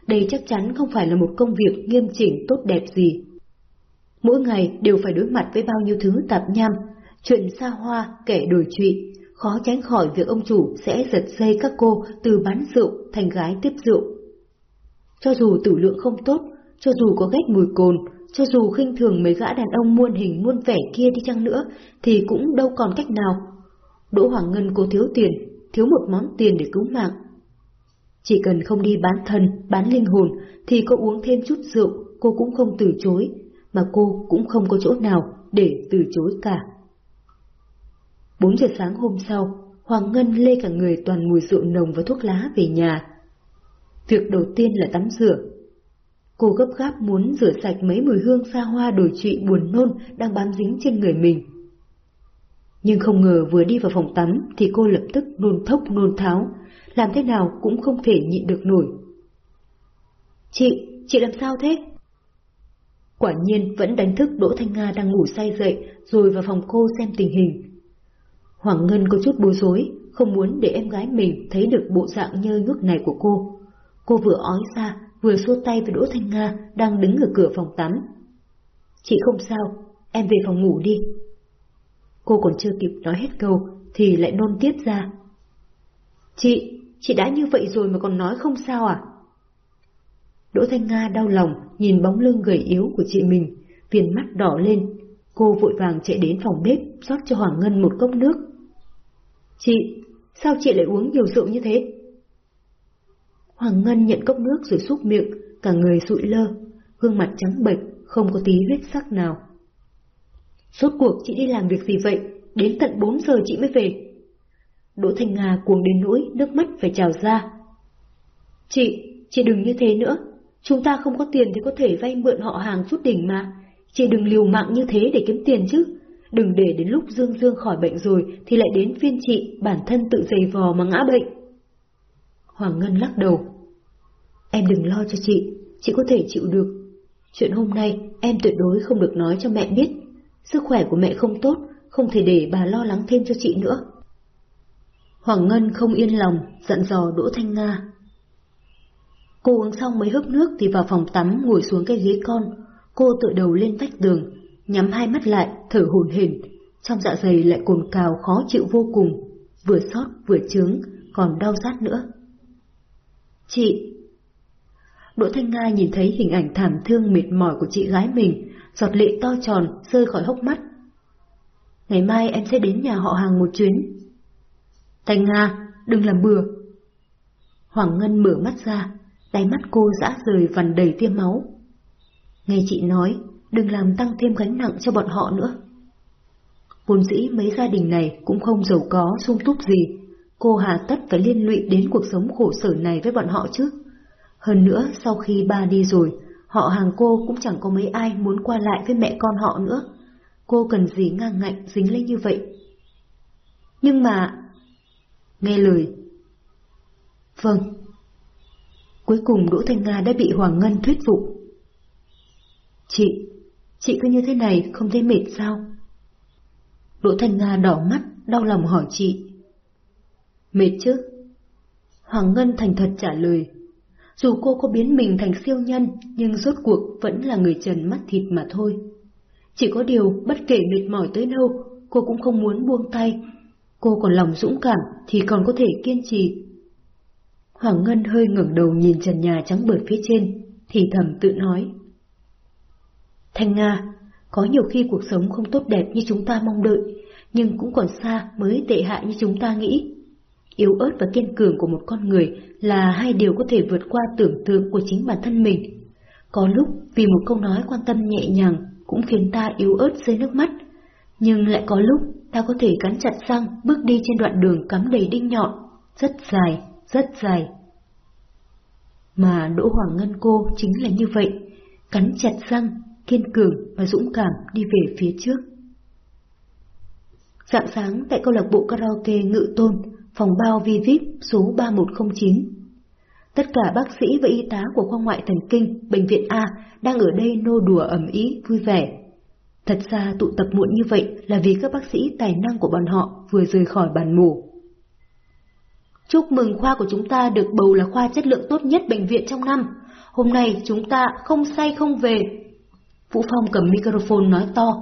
đây chắc chắn không phải là một công việc nghiêm chỉnh tốt đẹp gì. Mỗi ngày đều phải đối mặt với bao nhiêu thứ tạp nham, chuyện xa hoa, kẻ đổi trụy, khó tránh khỏi việc ông chủ sẽ giật dây các cô từ bán rượu thành gái tiếp rượu. Cho dù tử lượng không tốt, cho dù có ghét mùi cồn, cho dù khinh thường mấy gã đàn ông muôn hình muôn vẻ kia đi chăng nữa, thì cũng đâu còn cách nào. Đỗ Hoàng Ngân cô thiếu tiền, thiếu một món tiền để cứu mạng. Chỉ cần không đi bán thân, bán linh hồn, thì cô uống thêm chút rượu, cô cũng không từ chối, mà cô cũng không có chỗ nào để từ chối cả. Bốn giờ sáng hôm sau, Hoàng Ngân lê cả người toàn mùi rượu nồng và thuốc lá về nhà. Việc đầu tiên là tắm rửa. Cô gấp gáp muốn rửa sạch mấy mùi hương xa hoa đổi trụy buồn nôn đang bám dính trên người mình. Nhưng không ngờ vừa đi vào phòng tắm thì cô lập tức nôn thốc nôn tháo, làm thế nào cũng không thể nhịn được nổi. Chị, chị làm sao thế? Quả nhiên vẫn đánh thức Đỗ Thanh Nga đang ngủ say dậy rồi vào phòng cô xem tình hình. Hoàng Ngân có chút bối rối, không muốn để em gái mình thấy được bộ dạng nhơ nước này của cô. Cô vừa ói ra, vừa xua tay với Đỗ Thanh Nga đang đứng ở cửa phòng tắm. Chị không sao, em về phòng ngủ đi. Cô còn chưa kịp nói hết câu thì lại nôn tiếp ra. Chị, chị đã như vậy rồi mà còn nói không sao à? Đỗ Thanh Nga đau lòng nhìn bóng lưng gầy yếu của chị mình, viền mắt đỏ lên. Cô vội vàng chạy đến phòng bếp rót cho Hoàng Ngân một cốc nước. Chị, sao chị lại uống nhiều rượu như thế? Hoàng Ngân nhận cốc nước rồi xúc miệng, cả người sụi lơ, gương mặt trắng bệch, không có tí huyết sắc nào. Suốt cuộc chị đi làm việc gì vậy? Đến tận 4 giờ chị mới về. Đỗ Thanh Nga cuồng đến nỗi nước mắt phải trào ra. Chị, chị đừng như thế nữa. Chúng ta không có tiền thì có thể vay mượn họ hàng chút đỉnh mà. Chị đừng liều mạng như thế để kiếm tiền chứ. Đừng để đến lúc Dương Dương khỏi bệnh rồi thì lại đến phiên chị bản thân tự dày vò mà ngã bệnh. Hoàng Ngân lắc đầu. Em đừng lo cho chị, chị có thể chịu được. Chuyện hôm nay em tuyệt đối không được nói cho mẹ biết. Sức khỏe của mẹ không tốt, không thể để bà lo lắng thêm cho chị nữa. Hoàng Ngân không yên lòng, dặn dò Đỗ Thanh Nga. Cô uống xong mấy hớp nước thì vào phòng tắm ngồi xuống cái ghế con. Cô tựa đầu lên vách tường, nhắm hai mắt lại, thở hổn hển. Trong dạ dày lại cồn cào khó chịu vô cùng, vừa sót vừa trướng, còn đau rát nữa. Chị! Đỗ Thanh Nga nhìn thấy hình ảnh thảm thương mệt mỏi của chị gái mình, giọt lệ to tròn rơi khỏi hốc mắt. Ngày mai em sẽ đến nhà họ hàng một chuyến. Thanh Nga, đừng làm bừa. Hoàng Ngân mở mắt ra, đáy mắt cô dã rời vằn đầy tiêm máu. Nghe chị nói, đừng làm tăng thêm gánh nặng cho bọn họ nữa. Vốn dĩ mấy gia đình này cũng không giàu có, sung túc gì, cô hà tất phải liên lụy đến cuộc sống khổ sở này với bọn họ chứ. Hơn nữa, sau khi ba đi rồi, họ hàng cô cũng chẳng có mấy ai muốn qua lại với mẹ con họ nữa. Cô cần gì ngang ngạnh dính lên như vậy? Nhưng mà... Nghe lời. Vâng. Cuối cùng Đỗ Thanh Nga đã bị Hoàng Ngân thuyết phục. Chị, chị cứ như thế này không thấy mệt sao? Đỗ Thanh Nga đỏ mắt, đau lòng hỏi chị. Mệt chứ? Hoàng Ngân thành thật trả lời. Dù cô có biến mình thành siêu nhân, nhưng rốt cuộc vẫn là người trần mắt thịt mà thôi. Chỉ có điều, bất kể mệt mỏi tới đâu, cô cũng không muốn buông tay. Cô còn lòng dũng cảm thì còn có thể kiên trì. Hoàng Ngân hơi ngẩng đầu nhìn trần nhà trắng bợt phía trên, thì thầm tự nói. Thanh Nga, có nhiều khi cuộc sống không tốt đẹp như chúng ta mong đợi, nhưng cũng còn xa mới tệ hại như chúng ta nghĩ. Yếu ớt và kiên cường của một con người là hai điều có thể vượt qua tưởng tượng của chính bản thân mình. Có lúc vì một câu nói quan tâm nhẹ nhàng cũng khiến ta yếu ớt rơi nước mắt, nhưng lại có lúc ta có thể cắn chặt răng bước đi trên đoạn đường cắm đầy đinh nhọn, rất dài, rất dài. Mà Đỗ Hoàng Ngân cô chính là như vậy, cắn chặt răng, kiên cường và dũng cảm đi về phía trước. Dạng sáng tại câu lạc bộ karaoke Ngự Tôn, phòng bao vi VIP số 3109. Tất cả bác sĩ và y tá của khoa ngoại thần kinh, bệnh viện A đang ở đây nô đùa ẩm ý, vui vẻ. Thật ra tụ tập muộn như vậy là vì các bác sĩ tài năng của bọn họ vừa rời khỏi bàn mổ. Chúc mừng khoa của chúng ta được bầu là khoa chất lượng tốt nhất bệnh viện trong năm. Hôm nay chúng ta không say không về. Vũ Phong cầm microphone nói to.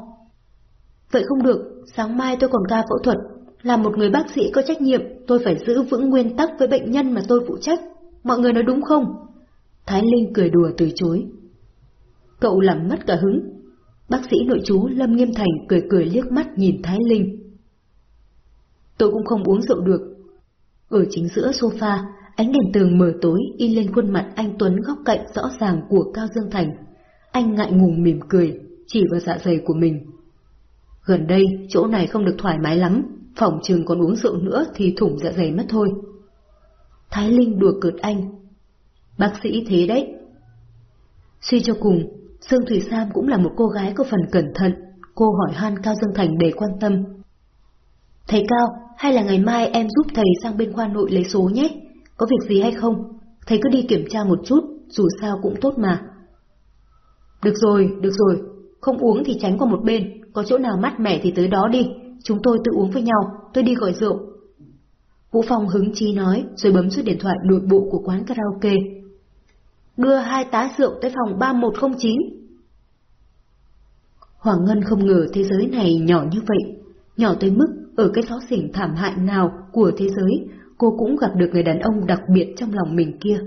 Vậy không được, sáng mai tôi còn ca phẫu thuật. Là một người bác sĩ có trách nhiệm, tôi phải giữ vững nguyên tắc với bệnh nhân mà tôi phụ trách. Mọi người nói đúng không? Thái Linh cười đùa từ chối. Cậu làm mất cả hứng. Bác sĩ nội chú Lâm Nghiêm Thành cười cười liếc mắt nhìn Thái Linh. Tôi cũng không uống rượu được. Ở chính giữa sofa, ánh đèn tường mờ tối in lên khuôn mặt anh Tuấn góc cạnh rõ ràng của Cao Dương Thành. Anh ngại ngùng mỉm cười, chỉ vào dạ dày của mình. Gần đây, chỗ này không được thoải mái lắm, phòng trường còn uống rượu nữa thì thủng dạ dày mất thôi. Thái Linh đùa cợt anh. Bác sĩ thế đấy. Suy cho cùng, Sương Thủy Sam cũng là một cô gái có phần cẩn thận, cô hỏi han Cao Dương Thành để quan tâm. Thầy Cao, hay là ngày mai em giúp thầy sang bên khoa nội lấy số nhé, có việc gì hay không? Thầy cứ đi kiểm tra một chút, dù sao cũng tốt mà. Được rồi, được rồi, không uống thì tránh qua một bên, có chỗ nào mát mẻ thì tới đó đi, chúng tôi tự uống với nhau, tôi đi gọi rượu. Vũ Phong hứng chí nói, rồi bấm số điện thoại nội bộ của quán karaoke. Đưa hai tá rượu tới phòng 3109. Hoàng Ngân không ngờ thế giới này nhỏ như vậy, nhỏ tới mức ở cái xó xỉnh thảm hại nào của thế giới, cô cũng gặp được người đàn ông đặc biệt trong lòng mình kia.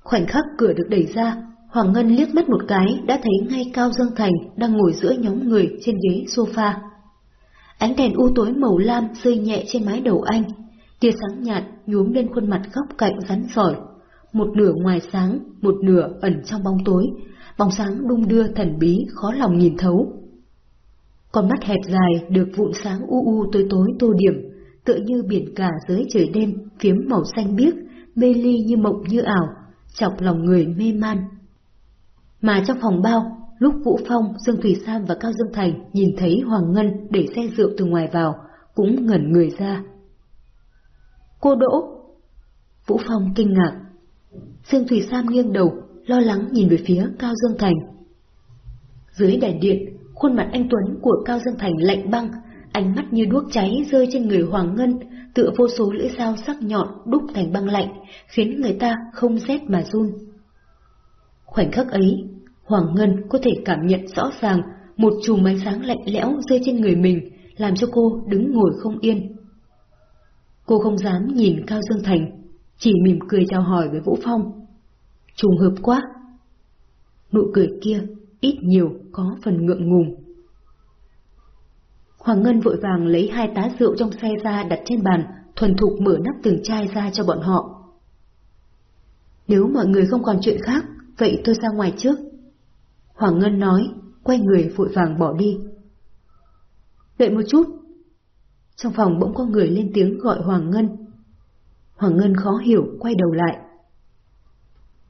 Khoảnh khắc cửa được đẩy ra, Hoàng Ngân liếc mắt một cái đã thấy ngay Cao Dương Thành đang ngồi giữa nhóm người trên ghế sofa. Ánh đèn u tối màu lam rơi nhẹ trên mái đầu anh, tia sáng nhạt nhuốm lên khuôn mặt góc cạnh rắn sỏi. Một nửa ngoài sáng, một nửa ẩn trong bóng tối, bóng sáng đung đưa thần bí khó lòng nhìn thấu. Con mắt hẹp dài được vụn sáng u u tối tối tô điểm, tựa như biển cả dưới trời đêm phiếm màu xanh biếc, mê ly như mộng như ảo, chọc lòng người mê man. Mà trong phòng bao, lúc Vũ Phong, Dương Thủy Sam và Cao Dương Thành nhìn thấy Hoàng Ngân để xe rượu từ ngoài vào, cũng ngẩn người ra. Cô Đỗ! Vũ Phong kinh ngạc. Dương Thủy Sam nghiêng đầu, lo lắng nhìn về phía Cao Dương Thành. Dưới đèn điện, khuôn mặt anh Tuấn của Cao Dương Thành lạnh băng, ánh mắt như đuốc cháy rơi trên người Hoàng Ngân, tựa vô số lưỡi dao sắc nhọn đúc thành băng lạnh, khiến người ta không rét mà run. Khoảnh khắc ấy, Hoàng Ngân có thể cảm nhận rõ ràng một chùm ánh sáng lạnh lẽo rơi trên người mình, làm cho cô đứng ngồi không yên. Cô không dám nhìn Cao Dương Thành, chỉ mỉm cười chào hỏi với Vũ Phong. Trùng hợp quá! Nụ cười kia ít nhiều có phần ngượng ngùng. Hoàng Ngân vội vàng lấy hai tá rượu trong xe ra đặt trên bàn, thuần thục mở nắp từng chai ra cho bọn họ. Nếu mọi người không còn chuyện khác, vậy tôi ra ngoài trước. Hoàng Ngân nói, quay người vội vàng bỏ đi. Đợi một chút. Trong phòng bỗng có người lên tiếng gọi Hoàng Ngân. Hoàng Ngân khó hiểu, quay đầu lại.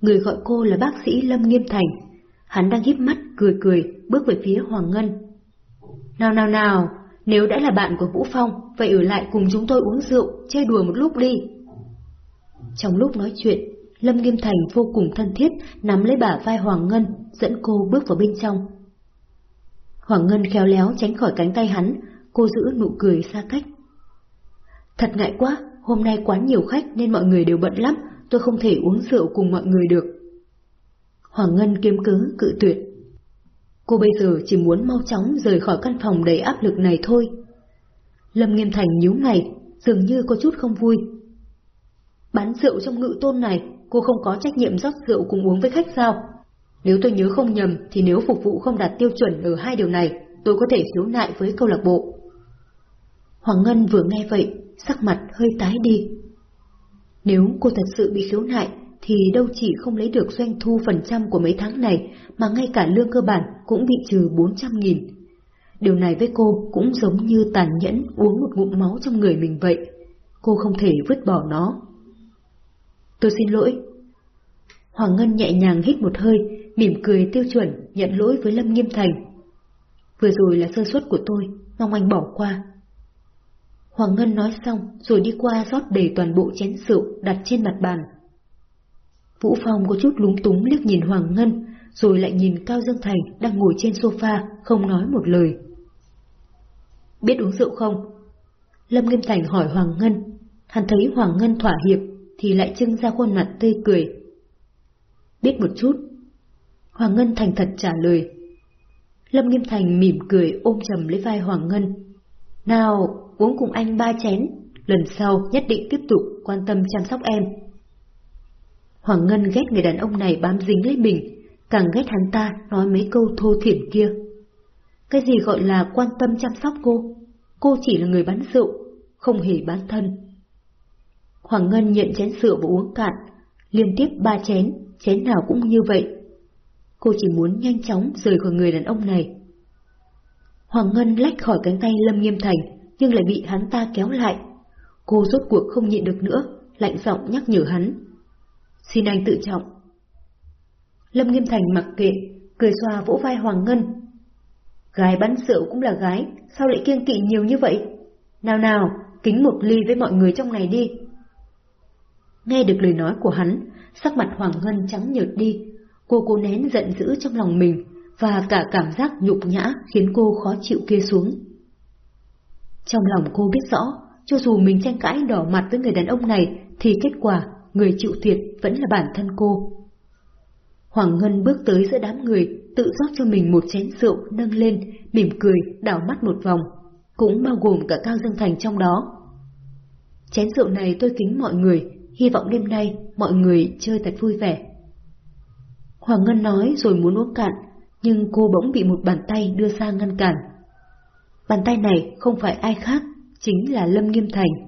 Người gọi cô là bác sĩ Lâm Nghiêm Thành. Hắn đang híp mắt, cười cười, bước về phía Hoàng Ngân. Nào nào nào, nếu đã là bạn của Vũ Phong, vậy ở lại cùng chúng tôi uống rượu, chơi đùa một lúc đi. Trong lúc nói chuyện, Lâm Nghiêm Thành vô cùng thân thiết nắm lấy bả vai Hoàng Ngân, dẫn cô bước vào bên trong. Hoàng Ngân khéo léo tránh khỏi cánh tay hắn, cô giữ nụ cười xa cách. Thật ngại quá, hôm nay quá nhiều khách nên mọi người đều bận lắm, tôi không thể uống rượu cùng mọi người được. Hoàng Ngân kiếm cớ cự tuyệt. Cô bây giờ chỉ muốn mau chóng rời khỏi căn phòng đầy áp lực này thôi. Lâm Nghiêm Thành nhíu mày, dường như có chút không vui. Bán rượu trong ngự tôn này, cô không có trách nhiệm rót rượu cùng uống với khách sao? Nếu tôi nhớ không nhầm thì nếu phục vụ không đạt tiêu chuẩn ở hai điều này, tôi có thể khiếu nại với câu lạc bộ. Hoàng Ngân vừa nghe vậy, sắc mặt hơi tái đi. Nếu cô thật sự bị khiếu nại, thì đâu chỉ không lấy được doanh thu phần trăm của mấy tháng này, mà ngay cả lương cơ bản cũng bị trừ 400 nghìn. Điều này với cô cũng giống như tàn nhẫn uống một ngụm máu trong người mình vậy. Cô không thể vứt bỏ nó. Tôi xin lỗi. Hoàng Ngân nhẹ nhàng hít một hơi, mỉm cười tiêu chuẩn, nhận lỗi với Lâm Nghiêm Thành. Vừa rồi là sơ suất của tôi, mong anh bỏ qua. Hoàng Ngân nói xong rồi đi qua rót đầy toàn bộ chén rượu đặt trên mặt bàn. Vũ Phong có chút lúng túng liếc nhìn Hoàng Ngân, rồi lại nhìn Cao Dương Thành đang ngồi trên sofa, không nói một lời. Biết uống rượu không? Lâm Nghiêm Thành hỏi Hoàng Ngân. Hắn thấy Hoàng Ngân thỏa hiệp, thì lại trưng ra khuôn mặt tươi cười. Biết một chút. Hoàng Ngân thành thật trả lời. Lâm Nghiêm Thành mỉm cười ôm chầm lấy vai Hoàng Ngân. Nào, uống cùng anh ba chén, lần sau nhất định tiếp tục quan tâm chăm sóc em. Hoàng Ngân ghét người đàn ông này bám dính lấy mình, càng ghét hắn ta nói mấy câu thô thiển kia. Cái gì gọi là quan tâm chăm sóc cô? Cô chỉ là người bán rượu, không hề bán thân. Hoàng Ngân nhận chén sữa và uống cạn, liên tiếp ba chén, chén nào cũng như vậy. Cô chỉ muốn nhanh chóng rời khỏi người đàn ông này. Hoàng Ngân lách khỏi cánh tay Lâm Nghiêm Thành, nhưng lại bị hắn ta kéo lại. Cô rốt cuộc không nhịn được nữa, lạnh giọng nhắc nhở hắn. Xin anh tự trọng. Lâm Nghiêm Thành mặc kệ, cười xoa vỗ vai Hoàng Ngân. Gái bắn rượu cũng là gái, sao lại kiêng kỵ nhiều như vậy? Nào nào, kính một ly với mọi người trong này đi. Nghe được lời nói của hắn, sắc mặt Hoàng Ngân trắng nhợt đi, cô cố nén giận dữ trong lòng mình, và cả cảm giác nhục nhã khiến cô khó chịu kia xuống. Trong lòng cô biết rõ, cho dù mình tranh cãi đỏ mặt với người đàn ông này, thì kết quả người chịu thiệt vẫn là bản thân cô. Hoàng Ngân bước tới giữa đám người, tự rót cho mình một chén rượu nâng lên, mỉm cười, đảo mắt một vòng, cũng bao gồm cả Cao Dương Thành trong đó. Chén rượu này tôi kính mọi người, hy vọng đêm nay mọi người chơi thật vui vẻ. Hoàng Ngân nói rồi muốn uống cạn, nhưng cô bỗng bị một bàn tay đưa sang ngăn cản. Bàn tay này không phải ai khác, chính là Lâm Nghiêm Thành.